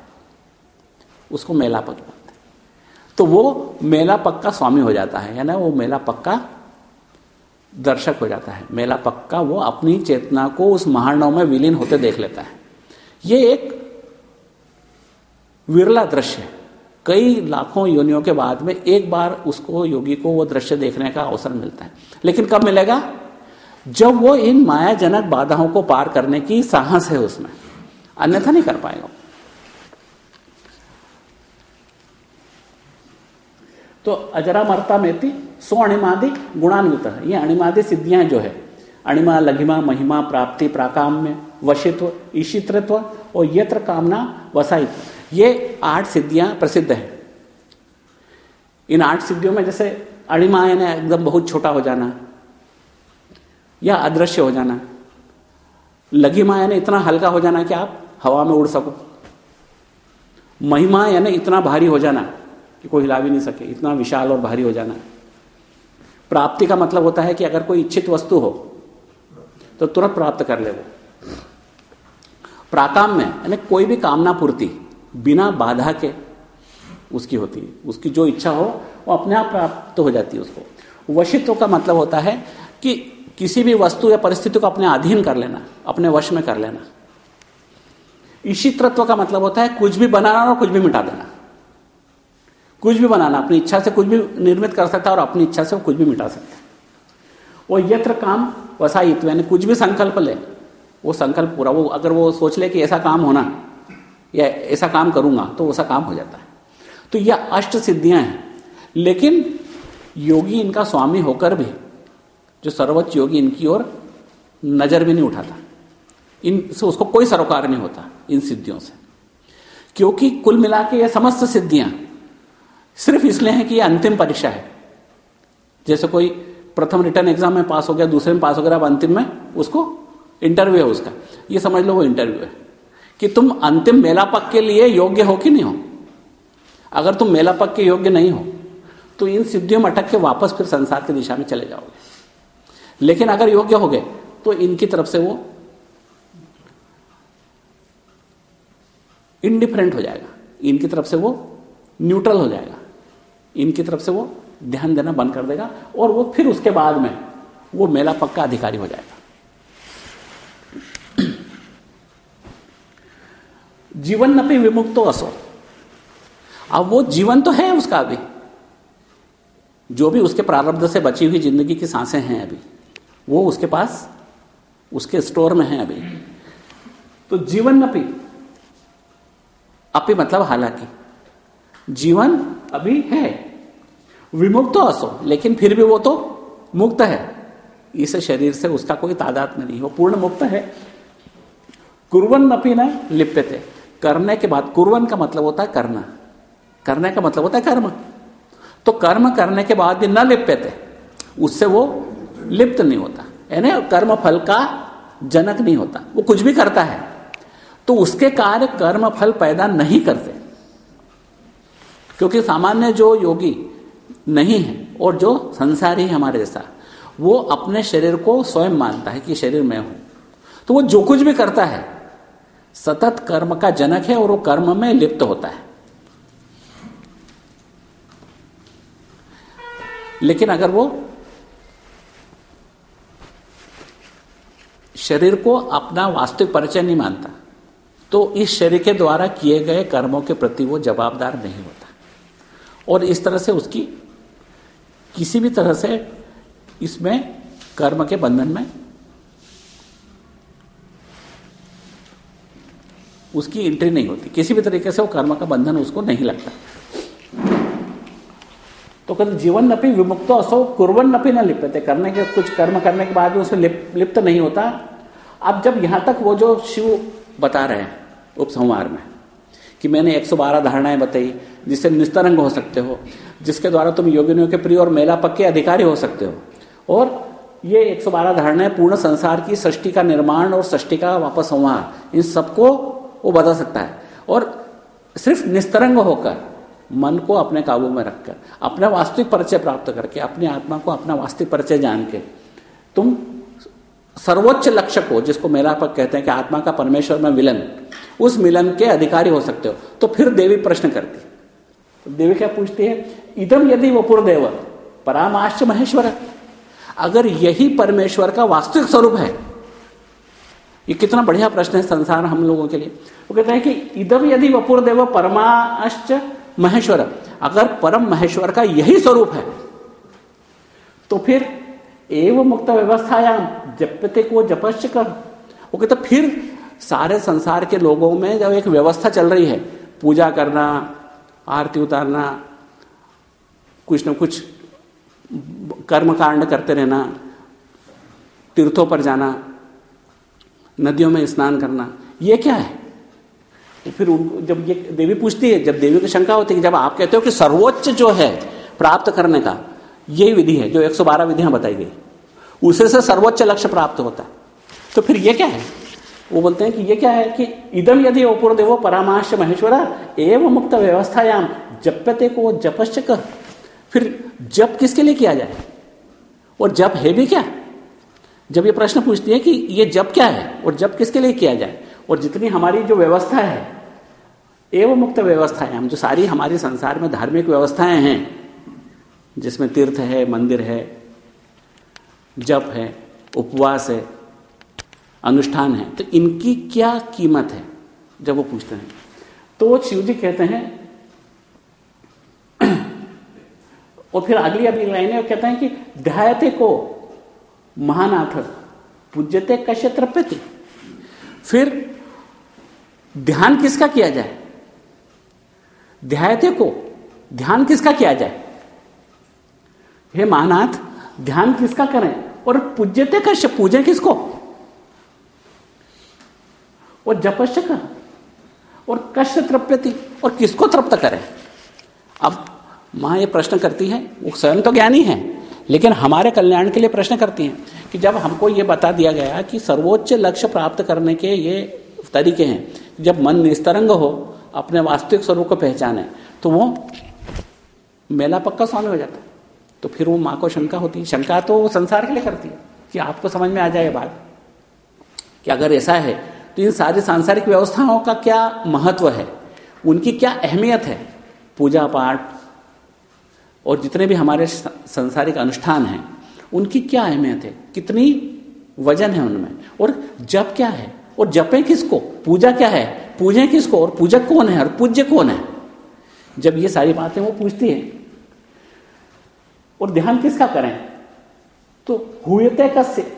उसको मेला पक बोलते तो वो मेला पक्का स्वामी हो जाता है, यानी वो मेला पक्का दर्शक हो जाता है। मेला पक्का वो अपनी चेतना को उस महानव में विलीन होते देख लेता है। ये एक विरला दृश्य। है कई लाखों योनियों के बाद में एक बार उसको, योगी को वो दृश्य देखने का अवसर मिलता है। लेकिन कब मिलेगा? जब वो इन मायाजनक बाधाओं को पार करने की साहस है उसमें। अन्यथा नहीं कर पाएगा तो अजरा मरता मेती, सो अणिमादि गुणान्वित है। ये अणिमादि सिद्धियाँ जो है, अणिमा, लघिमा, महिमा, प्राप्ति, प्राकाम्य, वशित्व, ईशित्रत्व और यत्र कामना, वसायित्व। ये आठ सिद्धियाँ प्रसिद्ध हैं। इन आठ सिद्धियों में जैसे अणिमा यानी एकदम बहुत छोटा हो जाना, या अदृश्य हो जाना लघिमा यानी इतना हल्का हो जाना कि आप हवा में उड़ सको। महिमा यानी इतना भारी हो जाना कि कोई हिला भी नहीं सके, इतना विशाल और भारी हो जाना। प्राप्ति का मतलब होता है कि अगर कोई इच्छित वस्तु हो तो तुरंत प्राप्त कर ले वो। प्राकाम में यानी कोई भी कामना पूर्ति बिना बाधा के उसकी होती है। उसकी जो इच्छा हो, वो अपने आप प्राप्त हो जाती है उसको। वशित्व का मतलब होता है कि किसी भी वस्तु या परिस्थिति को अपने अधीन कर लेना, अपने वश में कर लेना। ईशित्रत्व का मतलब होता है कुछ भी बनाना और कुछ भी मिटा देना। कुछ भी बनाना, अपनी इच्छा से कुछ भी निर्मित कर सकता है और अपनी इच्छा से कुछ भी मिटा सकता है। वो यत्र काम वसायित्व, यानी कुछ भी संकल्प ले, वो संकल्प पूरा, वो अगर वो सोच ले कि ऐसा काम होना या ऐसा काम करूँगा तो वैसा काम हो जाता है। तो यह अष्ट सिद्धियाँ हैं। लेकिन योगी इनका स्वामी होकर भी, जो सर्वोच्च योगी इनकी ओर नज़र भी नहीं उठाता। इनसे उसको कोई सरोकार नहीं होता, इन सिद्धियों से। क्योंकि कुल मिला के ये समस्त सिद्धियाँ सिर्फ़ इसलिए हैं कि ये अंतिम परीक्षा है। जैसे कोई प्रथम रिटर्न एग्ज़ाम में पास हो गया, दूसरे में पास हो गया, अब अंतिम में उसको इंटरव्यू है उसका। ये समझ लो वो इंटरव्यू है। कि तुम अंतिम मेला पक के लिए योग्य हो कि नहीं हो? अगर तुम मेला पक के योग्य नहीं हो तो इन सिद्धियों में अटक के वापस फिर संसार की दिशा में चले जाओगे। लेकिन अगर योग्य हो गए तो इनकी तरफ़ से वो इनडिफरेंट हो जाएगा। इनकी तरफ़ से वो न्यूट्रल हो जाएगा। इनकी तरफ़ से वो ध्यान देना बंद कर देगा और वो फिर उसके बाद में वो मेला पक्का अधिकारी हो जाएगा। जीवन नपी विमुक्तो असो। अब वो जीवन तो है उसका अभी। जो भी उसके प्रारब्ध से बची हुई ज़िंदगी की साँसें हैं अभी, वो उसके पास, उसके स्टोर में है अभी। तो जीवन नपी अपी मतलब हालाँकि, जीवन अभी है। विमुक्त तो असो, लेकिन फिर भी वो तो मुक्त है। इस शरीर से उसका कोई तादाद नहीं, वो पूर्ण मुक्त है। कुरवन अपी न लिप्यते। करने के बाद कुरवन का मतलब होता है करना। करने का मतलब होता है कर्म। तो कर्म करने के बाद भी न लिप्यते, उससे वो लिप्त नहीं होता। यानी कर्म फल का जनक नहीं होता। वो कुछ भी करता है तो उसके कार्य कर्म फल पैदा नहीं करते। क्योंकि सामान्य जो योगी नहीं है, और जो संसारी है हमारे जैसा, वो अपने शरीर को स्वयं मानता है कि शरीर में हूँ। तो वो जो कुछ भी करता है सतत कर्म का जनक है और वो कर्म में लिप्त होता है। लेकिन अगर वो शरीर को अपना वास्तविक परिचय नहीं मानता तो इस शरीर के द्वारा किए गए कर्मों के प्रति वो जवाबदार नहीं होता। और इस तरह से उसकी किसी भी तरह से इसमें कर्म के बंधन में उसकी एंट्री नहीं होती। किसी भी तरीके से वो कर्म का बंधन उसको नहीं लगता। तो कहते जीवन नपी विमुक्त असो कुरवन नपी न लिपते करने के कुछ कर्म करने के बाद भी उसमें लिप, लिप्त नहीं होता। अब जब यहाँ तक वो जो शिव बता रहे हैं उपसंहार में कि मैंने 112 धारणाएँ बताई जिससे निस्तरंग हो सकते हो जिसके द्वारा तुम योगिनियों के प्रिय और मेला पक्के अधिकारी हो सकते हो। और ये 112 धारणाएँ पूर्ण संसार की सृष्टि का निर्माण और सृष्टि का वापस संहार इन सबको वो बता सकता है। और सिर्फ़ निस्तरंग होकर, मन को अपने काबू में रखकर, अपना वास्तविक परिचय प्राप्त करके, अपनी आत्मा को अपना वास्तविक परिचय जान के तुम सर्वोच्च लक्ष्य को, जिसको मेरा पक कहते हैं कि आत्मा का परमेश्वर में मिलन, उस मिलन के अधिकारी हो सकते हो। तो फिर देवी प्रश्न करती। तो देवी क्या पूछती है? इदम यदि वपुर देव परामाश्च महेश्वर। अगर यही परमेश्वर का वास्तविक स्वरूप है ये कितना बढ़िया प्रश्न है संसार हम लोगों के लिए। वो कहते हैं कि इदम यदि वपुर देव परमाश्च महेश्वर। अगर परम महेश्वर का यही स्वरूप है तो फिर एव मुक्त व्यवस्थायाम जपते को जपश्च कर। वो कहते फिर सारे संसार के लोगों में जब एक व्यवस्था चल रही है, पूजा करना, आरती उतारना, कुछ न कुछ कर्म कांड करते रहना, तीर्थों पर जाना नदियों में स्नान करना, ये क्या है? तो फिर उनको जब ये देवी पूछती है, जब देवी को शंका होती है जब आप कहते हो कि सर्वोच्च जो है प्राप्त करने का यही विधि है, जो 112 विधियाँ बताई गई, उसे से सर्वोच्च लक्ष्य प्राप्त होता है। तो फिर ये क्या है? वो बोलते हैं कि ये क्या है कि इदम यदि ओपुर देवो परामाश महेश्वरा एवं मुक्त व्यवस्थायाम जप्यते को जपश्च कर। फिर जप किसके लिए किया जाए? और जप है भी क्या? जब ये प्रश्न पूछती है कि ये जब क्या है और जब किसके लिए किया जाए, और जितनी हमारी जो व्यवस्था है एवं मुक्त व्यवस्था है, हम जो सारी हमारे संसार में धार्मिक व्यवस्थाएँ हैं, जिसमें तीर्थ है, मंदिर है, जप है, उपवास है, अनुष्ठान है तो इनकी क्या कीमत है? जब वो पूछते हैं। तो वो शिव जी कहते हैं, [clears throat] और फिर अगली अगली लाइनें कहते हैं कि ध्यायते को महानाथ पूज्यते कश्य तृप्यति फिर ध्यान किसका किया जाए? ध्यायते को ध्यान किसका किया जाए? हे महानाथ, ध्यान किसका करें? और पूज्यते कश्य, पूजे किसको? और जपश्य का और कश्य तृप्यति और किसको तृप्त करें? अब माँ ये प्रश्न करती है, वो स्वयं तो ज्ञानी है। लेकिन हमारे कल्याण के लिए प्रश्न करती हैं कि जब हमको ये बता दिया गया कि सर्वोच्च लक्ष्य प्राप्त करने के ये तरीके हैं, जब मन निस्तरंग हो, अपने वास्तविक स्वरूप को पहचाने तो वो मेला पक्का स्वामी हो जाता है। तो फिर वो माँ को शंका होती है। शंका तो वो संसार के लिए करती है कि आपको समझ में आ जाए बात कि अगर ऐसा है तो इन सारी सांसारिक व्यवस्थाओं का क्या महत्व है? उनकी क्या अहमियत है? पूजा पाठ और जितने भी हमारे संसारिक अनुष्ठान हैं, उनकी क्या अहमियत है? कितनी वज़न है उनमें? और जप क्या है? और जपे किसको? पूजा क्या है? पूजे किसको? और पूजक कौन है? और पूज्य कौन है? जब ये सारी बातें वो पूछती है, और ध्यान किसका करें? तो हुएते कस्य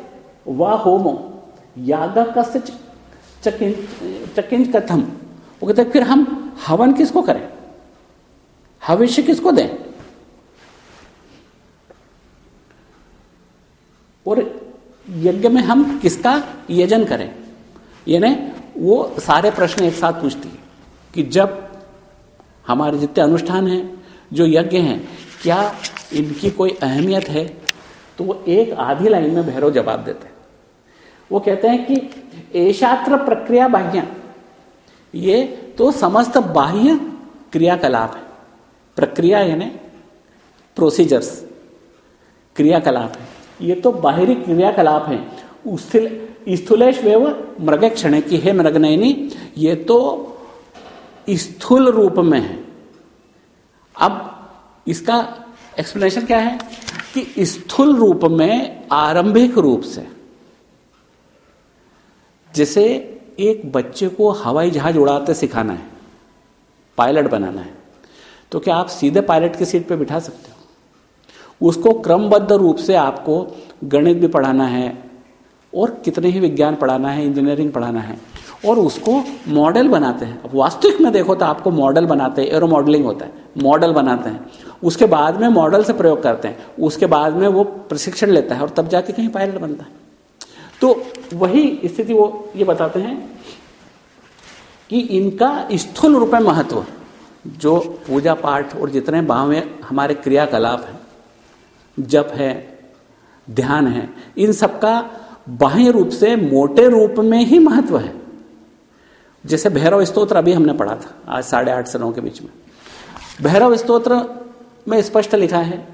व होमो, याग कस्य चकिंच कथम वो कहते फिर हम हवन किसको करें? हविष्य किसको दें? और यज्ञ में हम किसका यजन करें? यानी वो सारे प्रश्न एक साथ पूछती है कि जब हमारे जितने अनुष्ठान हैं, जो यज्ञ हैं, क्या इनकी कोई अहमियत है? तो वो एक आधी लाइन में भैरव जवाब देते हैं। वो कहते हैं कि ऐशात्र प्रक्रिया बाह्य। ये तो समस्त बाह्य क्रियाकलाप है। प्रक्रिया यानी प्रोसीजर्स क्रियाकलाप है। ये तो बाहरी क्रियाकलाप है। स्थूलेश वेव मृग क्षण की है मृगनयनी, ये तो स्थूल रूप में है। अब इसका एक्सप्लेनेशन क्या है? कि स्थूल रूप में आरंभिक रूप से, जैसे एक बच्चे को हवाई जहाज़ उड़ाते सिखाना है, पायलट बनाना है तो क्या आप सीधे पायलट की सीट पे बिठा सकते हो? उसको क्रमबद्ध रूप से आपको गणित भी पढ़ाना है और कितने ही विज्ञान पढ़ाना है, इंजीनियरिंग पढ़ाना है, और उसको मॉडल बनाते हैं। अब वास्तविक में देखो तो आपको मॉडल बनाते हैं एरो मॉडलिंग होता है, मॉडल बनाते हैं। उसके बाद में मॉडल से प्रयोग करते हैं, उसके बाद में वो प्रशिक्षण लेता है और तब जाके कहीं पायलट बनता है। तो वही स्थिति वो ये बताते हैं कि इनका स्थूल रूप में महत्व, जो पूजा पाठ और जितने बावे हमारे क्रियाकलाप हैं जप है, ध्यान है, इन सबका बाह्य रूप से मोटे रूप में ही महत्व है। जैसे भैरव स्तोत्र अभी हमने पढ़ा था, आज साढ़े आठ सनों के बीच में। भैरव स्तोत्र में स्पष्ट लिखा है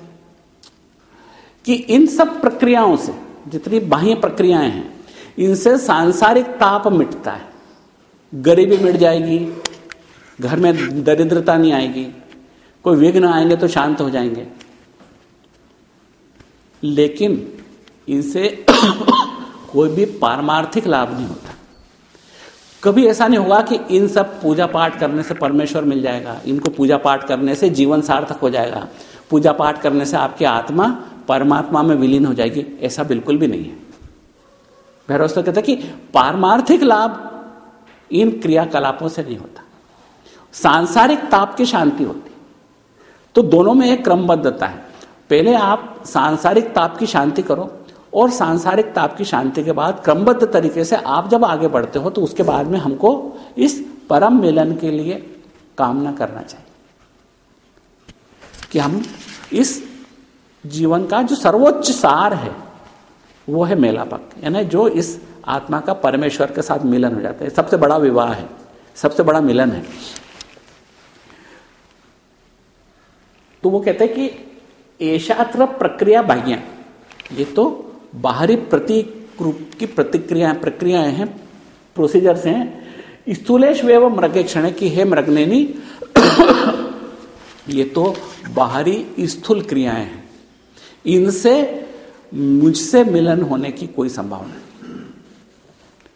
कि इन सब प्रक्रियाओं से, जितनी बाह्य प्रक्रियाएँ हैं, इनसे सांसारिक ताप मिटता है। गरीबी मिट जाएगी, घर में दरिद्रता नहीं आएगी, कोई विघ्न आएँगे तो शांत हो जाएँगे। लेकिन इनसे [coughs] कोई भी पारमार्थिक लाभ नहीं होता। कभी ऐसा नहीं होगा कि इन सब पूजा पाठ करने से परमेश्वर मिल जाएगा, इनको पूजा पाठ करने से जीवन सार्थक हो जाएगा, पूजा पाठ करने से आपकी आत्मा परमात्मा में विलीन हो जाएगी, ऐसा बिल्कुल भी नहीं है। भैरव कहते कि पारमार्थिक लाभ इन क्रियाकलापों से नहीं होता। सांसारिक ताप की शांति होती। तो दोनों में एक क्रमबद्धता है। पहले आप सांसारिक ताप की शांति करो और सांसारिक ताप की शांति के बाद क्रमबद्ध तरीके से आप जब आगे बढ़ते हो तो उसके बाद में हमको इस परम मिलन के लिए कामना करना चाहिए कि हम इस जीवन का जो सर्वोच्च सार है, वो है मेलापक, यानी जो इस आत्मा का परमेश्वर के साथ मिलन हो जाता है। सबसे बड़ा विवाह है, सबसे बड़ा मिलन है। तो वो कहते हैं कि ऐशात्र प्रक्रिया बाह्य। ये तो बाहरी प्रतीक रूप की प्रतिक्रिया, प्रक्रियाएँ हैं प्रोसीजर्स हैं। स्थूलेश मृगे क्षण की है मृगनेनी, [coughs] ये तो बाहरी स्थूल क्रियाएँ हैं। इनसे मुझसे मिलन होने की कोई संभावना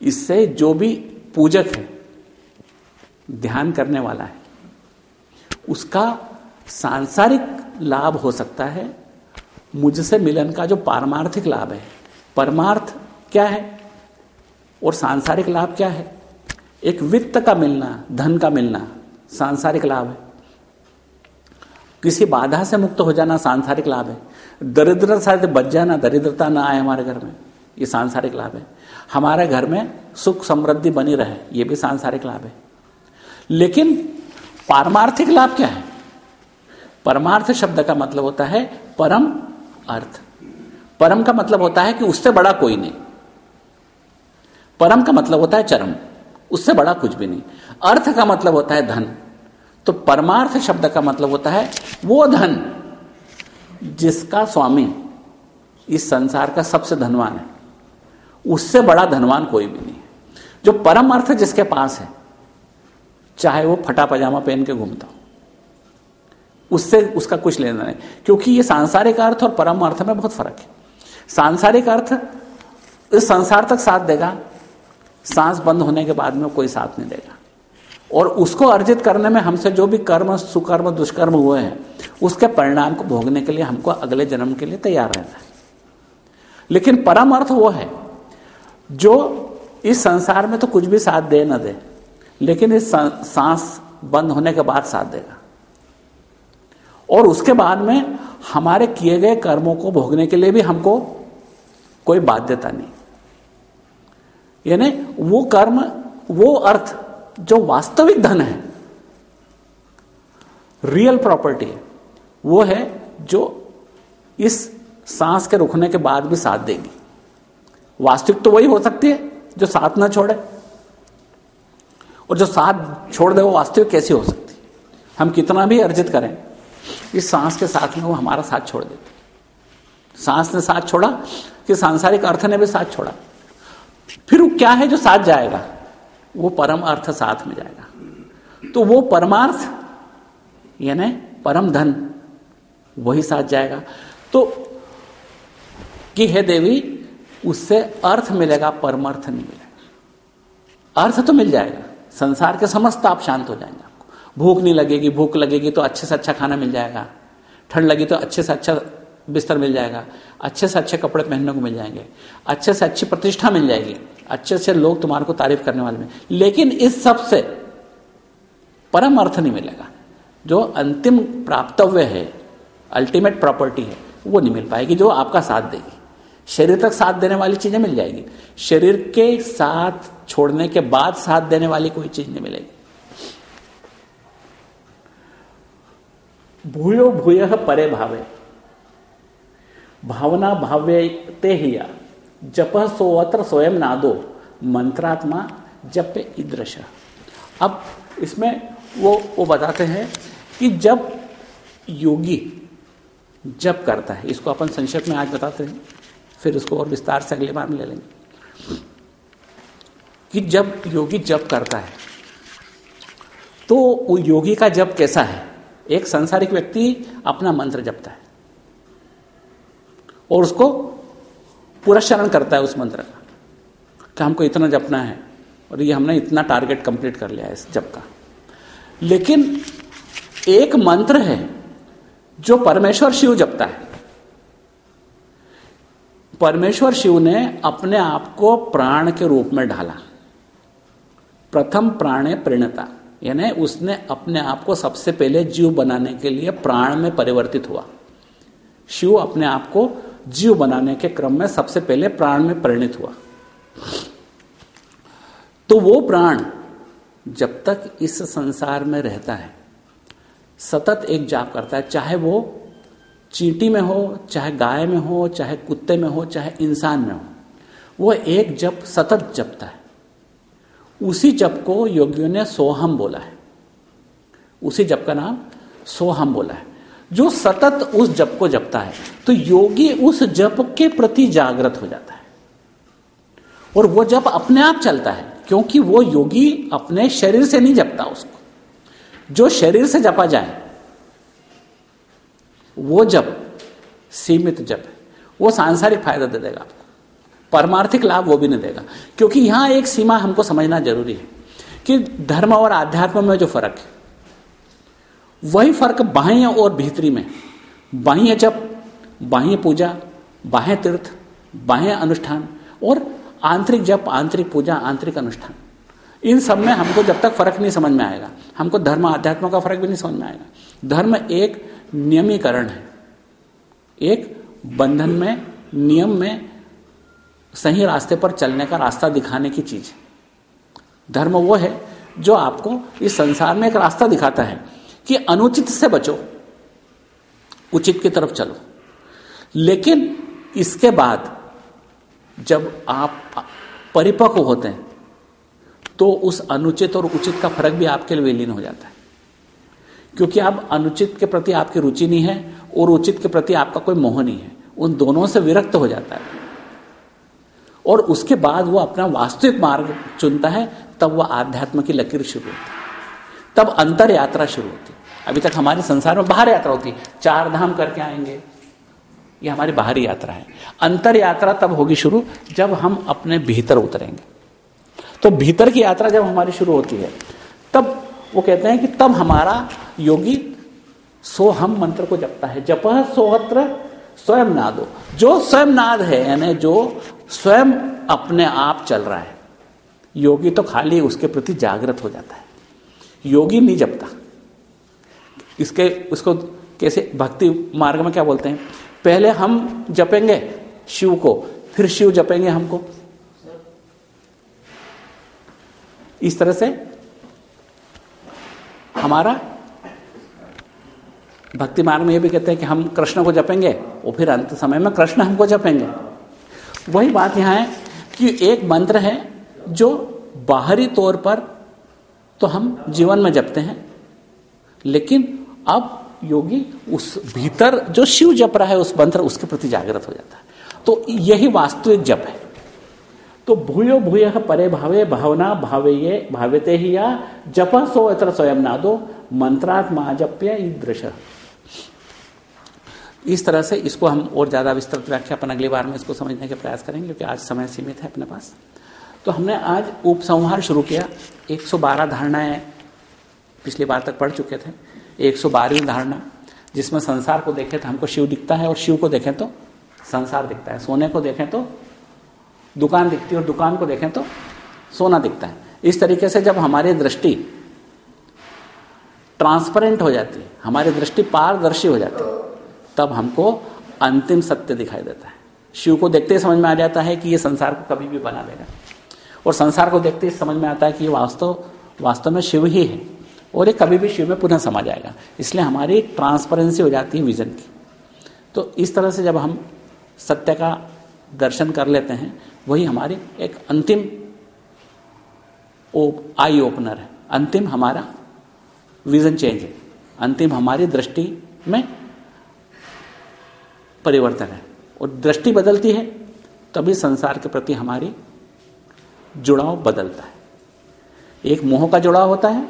इससे जो भी पूजक है, ध्यान करने वाला है, उसका सांसारिक लाभ हो सकता है। मुझसे मिलन का जो पारमार्थिक लाभ है। परमार्थ क्या है? और सांसारिक लाभ क्या है? एक वित्त का मिलना, धन का मिलना सांसारिक लाभ है। किसी बाधा से मुक्त हो जाना सांसारिक लाभ है। दरिद्रता से बच जाना, दरिद्रता ना आए हमारे घर में, ये सांसारिक लाभ है। हमारे घर में सुख समृद्धि बनी रहे, ये भी सांसारिक लाभ है। लेकिन पारमार्थिक लाभ क्या है? परमार्थ शब्द का मतलब होता है परम अर्थ। परम का मतलब होता है कि उससे बड़ा कोई नहीं। परम का मतलब होता है चरम, उससे बड़ा कुछ भी नहीं। अर्थ का मतलब होता है धन तो परमार्थ शब्द का मतलब होता है वो धन जिसका स्वामी इस संसार का सबसे धनवान है। उससे बड़ा धनवान कोई भी नहीं। जो परम अर्थ जिसके पास है, चाहे वो फटा पजामा पहन के घूमता हो। उससे उसका कुछ लेना नहीं। क्योंकि ये सांसारिक अर्थ और परम अर्थ में बहुत फ़र्क है। सांसारिक अर्थ इस संसार तक साथ देगा, सांस बंद होने के बाद में कोई साथ नहीं देगा। और उसको अर्जित करने में हमसे जो भी कर्म, सुकर्म, दुष्कर्म हुए हैं, उसके परिणाम को भोगने के लिए हमको अगले जन्म के लिए तैयार रहना है। लेकिन परम अर्थ वो है, जो इस संसार में तो कुछ भी साथ दे ना दे, लेकिन इस सांस बंद होने के बाद साथ देगा। और उसके बाद में हमारे किए गए कर्मों को भोगने के लिए भी हमको कोई बाध्यता नहीं। यानी वो कर्म, वो अर्थ जो वास्तविक धन है रियल प्रॉपर्टी है, वो है जो इस सांस के रुकने के बाद भी साथ देगी। वास्तविक तो वही हो सकती है जो साथ ना छोड़े। और जो साथ छोड़ दे वो वास्तविक कैसी हो सकती है? हम कितना भी अर्जित करें इस सांस के साथ में वो हमारा साथ छोड़ देते। सांस ने साथ छोड़ा कि सांसारिक अर्थ ने भी साथ छोड़ा। फिर वो क्या है जो साथ जाएगा? वो परम अर्थ साथ में जाएगा। तो वो परमार्थ, यानी परम धन, वही साथ जाएगा। तो कि हे देवी, उससे अर्थ मिलेगा, परमार्थ नहीं मिलेगा। अर्थ तो मिल जाएगा। संसार के समस्त आप शांत हो जाएँगे। भूख नहीं लगेगी, भूख लगेगी तो अच्छे से अच्छा खाना मिल जाएगा। ठंड लगी तो अच्छे से अच्छा बिस्तर मिल जाएगा। अच्छे से अच्छे कपड़े पहनने को मिल जाएँगे। अच्छे से अच्छी प्रतिष्ठा मिल जाएगी। अच्छे से लोग तुम्हारे को तारीफ़ करने वाले में लेकिन इस सबसे परम अर्थ नहीं मिलेगा। जो अंतिम प्राप्तव्य है अल्टीमेट प्रॉपर्टी है, वो नहीं मिल पाएगी, जो आपका साथ देगी। शरीर तक साथ देने वाली चीज़ें मिल जाएगी। शरीर के साथ छोड़ने के बाद साथ देने वाली कोई चीज़ नहीं मिलेगी। भूयो भूय परे भावे। भावना भाव्य ते हिया। जप सोअत्र स्वयं नादो। मंत्रात्मा जप ईदृश। अब इसमें वो वो बताते हैं कि जब योगी जप करता है, इसको अपन संक्षेप में आज बताते हैं, फिर उसको और विस्तार से अगले बार में ले लेंगे। कि जब योगी जप करता है तो वो योगी का जप कैसा है? एक संसारिक व्यक्ति अपना मंत्र जपता है। और उसको पुरस्रण करता है उस मंत्र का कि हमको इतना जपना है और ये हमने इतना टारगेट कंप्लीट कर लिया है इस जप का। लेकिन एक मंत्र है जो परमेश्वर शिव जपता है। परमेश्वर शिव ने अपने आप को प्राण के रूप में ढाला। प्रथम प्राणे प्रणता। यानी उसने अपने आप को सबसे पहले जीव बनाने के लिए प्राण में परिवर्तित हुआ। शिव अपने आप को जीव बनाने के क्रम में सबसे पहले प्राण में परिणित हुआ। तो वो प्राण जब तक इस संसार में रहता है, सतत एक जाप करता है, चाहे वो चींटी में हो, चाहे गाय में हो, चाहे कुत्ते में हो, चाहे इंसान में हो, वो एक जप सतत जपता है। उसी जप को योगियों ने सोहम बोला है। उसी जप का नाम सोहम बोला है। जो सतत उस जप को जपता है तो योगी उस जप के प्रति जागृत हो जाता है। और वो जप अपने आप चलता है, क्योंकि वो योगी अपने शरीर से नहीं जपता उसको। जो शरीर से जपा जाए, वो जप सीमित जप है। वो सांसारिक फ़ायदा दे देगा आपको। परमार्थिक लाभ वो भी नहीं देगा। क्योंकि यहाँ एक सीमा हमको समझना ज़रूरी है कि धर्म और आध्यात्म में जो फ़र्क है, वही फ़र्क बाह्य और भीतरी में। बाह्य जप बाह्य पूजा बाह्य तीर्थ बाह्य अनुष्ठान और आंतरिक जप, आंतरिक पूजा, आंतरिक अनुष्ठान। इन सब में हमको जब तक फ़र्क नहीं समझ में आएगा, हमको धर्म अध्यात्म का फ़र्क भी नहीं समझ में आएगा। धर्म एक नियमीकरण है। एक बंधन में, नियम में सही रास्ते पर चलने का रास्ता दिखाने की चीज़ है। धर्म वो है जो आपको इस संसार में एक रास्ता दिखाता है कि अनुचित से बचो, उचित की तरफ़ चलो। लेकिन इसके बाद जब आप परिपक्व होते हैं तो उस अनुचित और उचित का फ़र्क भी आपके लिए विलीन हो जाता है। क्योंकि अब अनुचित के प्रति आपकी रुचि नहीं है और उचित के प्रति आपका कोई मोह नहीं है। उन दोनों से विरक्त हो जाता है। और उसके बाद वो अपना वास्तविक मार्ग चुनता है, तब वह आध्यात्म की लकीर शुरू होती है। तब अंतर यात्रा शुरू होती अभी तक हमारे संसार में बाहर यात्रा होती चार धाम करके आएँगे। ये हमारी बाहरी यात्रा है। अंतर यात्रा तब होगी शुरू जब हम अपने भीतर उतरेंगे। तो भीतर की यात्रा जब हमारी शुरू होती है, तब वो कहते हैं कि तब हमारा योगी सो हम मंत्र को जपता है। जप सोहत्र स्वयं नादो जो स्वयं नाद है, यानी जो स्वयं अपने आप चल रहा है, योगी तो खाली उसके प्रति जागृत हो जाता है। योगी नहीं जपता। इसके, उसको कैसे, भक्ति मार्ग में क्या बोलते हैं? पहले हम जपेंगे शिव को, फिर शिव जपेंगे हमको। इस तरह से हमारा भक्ति मार्ग में ये भी कहते हैं कि हम कृष्ण को जपेंगे और फिर अंत समय में कृष्ण हमको जपेंगे। वही बात यहाँ है कि एक मंत्र है जो बाहरी तौर पर तो हम जीवन में जपते हैं, लेकिन अब योगी उस भीतर जो शिव जप रहा है उस मंत्र उसके प्रति जागृत हो जाता है। तो यही वास्तविक जप है। तो भूयो भूय परे भावे भावना भावे ये भावेते ही या जप सो अत्र स्वयं नादो, मंत्रात्मा जप्य ईदृश। इस तरह से इसको हम और ज़्यादा विस्तृत व्याख्या अपन अगली बार में इसको समझने के प्रयास करेंगे, क्योंकि आज समय सीमित है अपने पास। तो हमने आज उपसंहार शुरू किया। 112 धारणाएँ पिछली बार तक पढ़ चुके थे। एक सौ बारहवीं धारणा, जिसमें संसार को देखें तो हमको शिव दिखता है, और शिव को देखें तो संसार दिखता है। सोने को देखें तो दुकान दिखती है, और दुकान को देखें तो सोना दिखता है। इस तरीके से जब हमारी दृष्टि ट्रांसपेरेंट हो जाती है, हमारी दृष्टि पारदर्शी हो जाती है तब हमको अंतिम सत्य दिखाई देता है। शिव को देखते ही समझ में आ जाता है कि ये संसार को कभी भी बना देगा और संसार को देखते ही समझ में आता है कि ये वास्तव वास्तव में शिव ही है। और ये कभी भी शिव में पुनः समा जाएगा। इसलिए हमारी ट्रांसपेरेंसी हो जाती है विजन की। तो इस तरह से जब हम सत्य का दर्शन कर लेते हैं, वही हमारी एक अंतिम आई ओपनर है। अंतिम हमारा विजन चेंज है। अंतिम हमारी दृष्टि में परिवर्तन है और दृष्टि बदलती है, तभी संसार के प्रति हमारी जुड़ाव बदलता है। एक मोह का जुड़ाव होता है,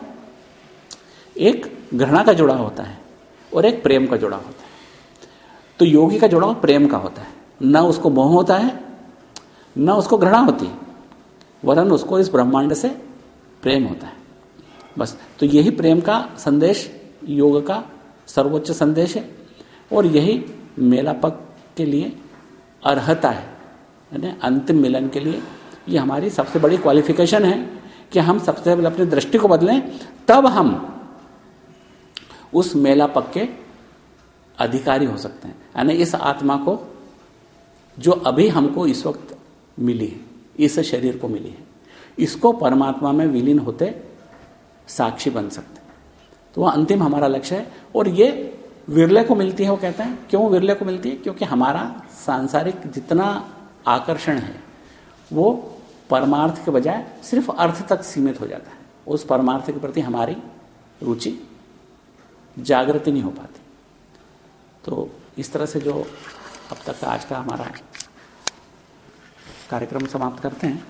एक घृणा का जुड़ाव होता है और एक प्रेम का जुड़ाव होता है। तो योगी का जुड़ाव प्रेम का होता है। न उसको मोह होता है, न उसको घृणा होती वरन उसको इस ब्रह्मांड से प्रेम होता है। बस तो यही प्रेम का संदेश, योग का सर्वोच्च संदेश है और यही मेलापक के लिए अर्हता है, यानी अंतिम मिलन के लिए। ये हमारी सबसे बड़ी क्वालिफिकेशन है कि हम सबसे पहले अपनी दृष्टि को बदलें, तब हम उस मेला पक के अधिकारी हो सकते हैं। यानी इस आत्मा को, जो अभी हमको इस वक्त मिली है, इस शरीर को मिली है, इसको परमात्मा में विलीन होते साक्षी बन सकते तो वह अंतिम हमारा लक्ष्य है। और ये विरले को मिलती है, वो कहते हैं, क्यों विरले को मिलती है? क्योंकि हमारा सांसारिक जितना आकर्षण है, वो परमार्थ के बजाय सिर्फ़ अर्थ तक सीमित हो जाता है। उस परमार्थ के प्रति हमारी रुचि जागृति नहीं हो पाती। तो इस तरह से जो अब तक आज का हमारा कार्यक्रम समाप्त करते हैं।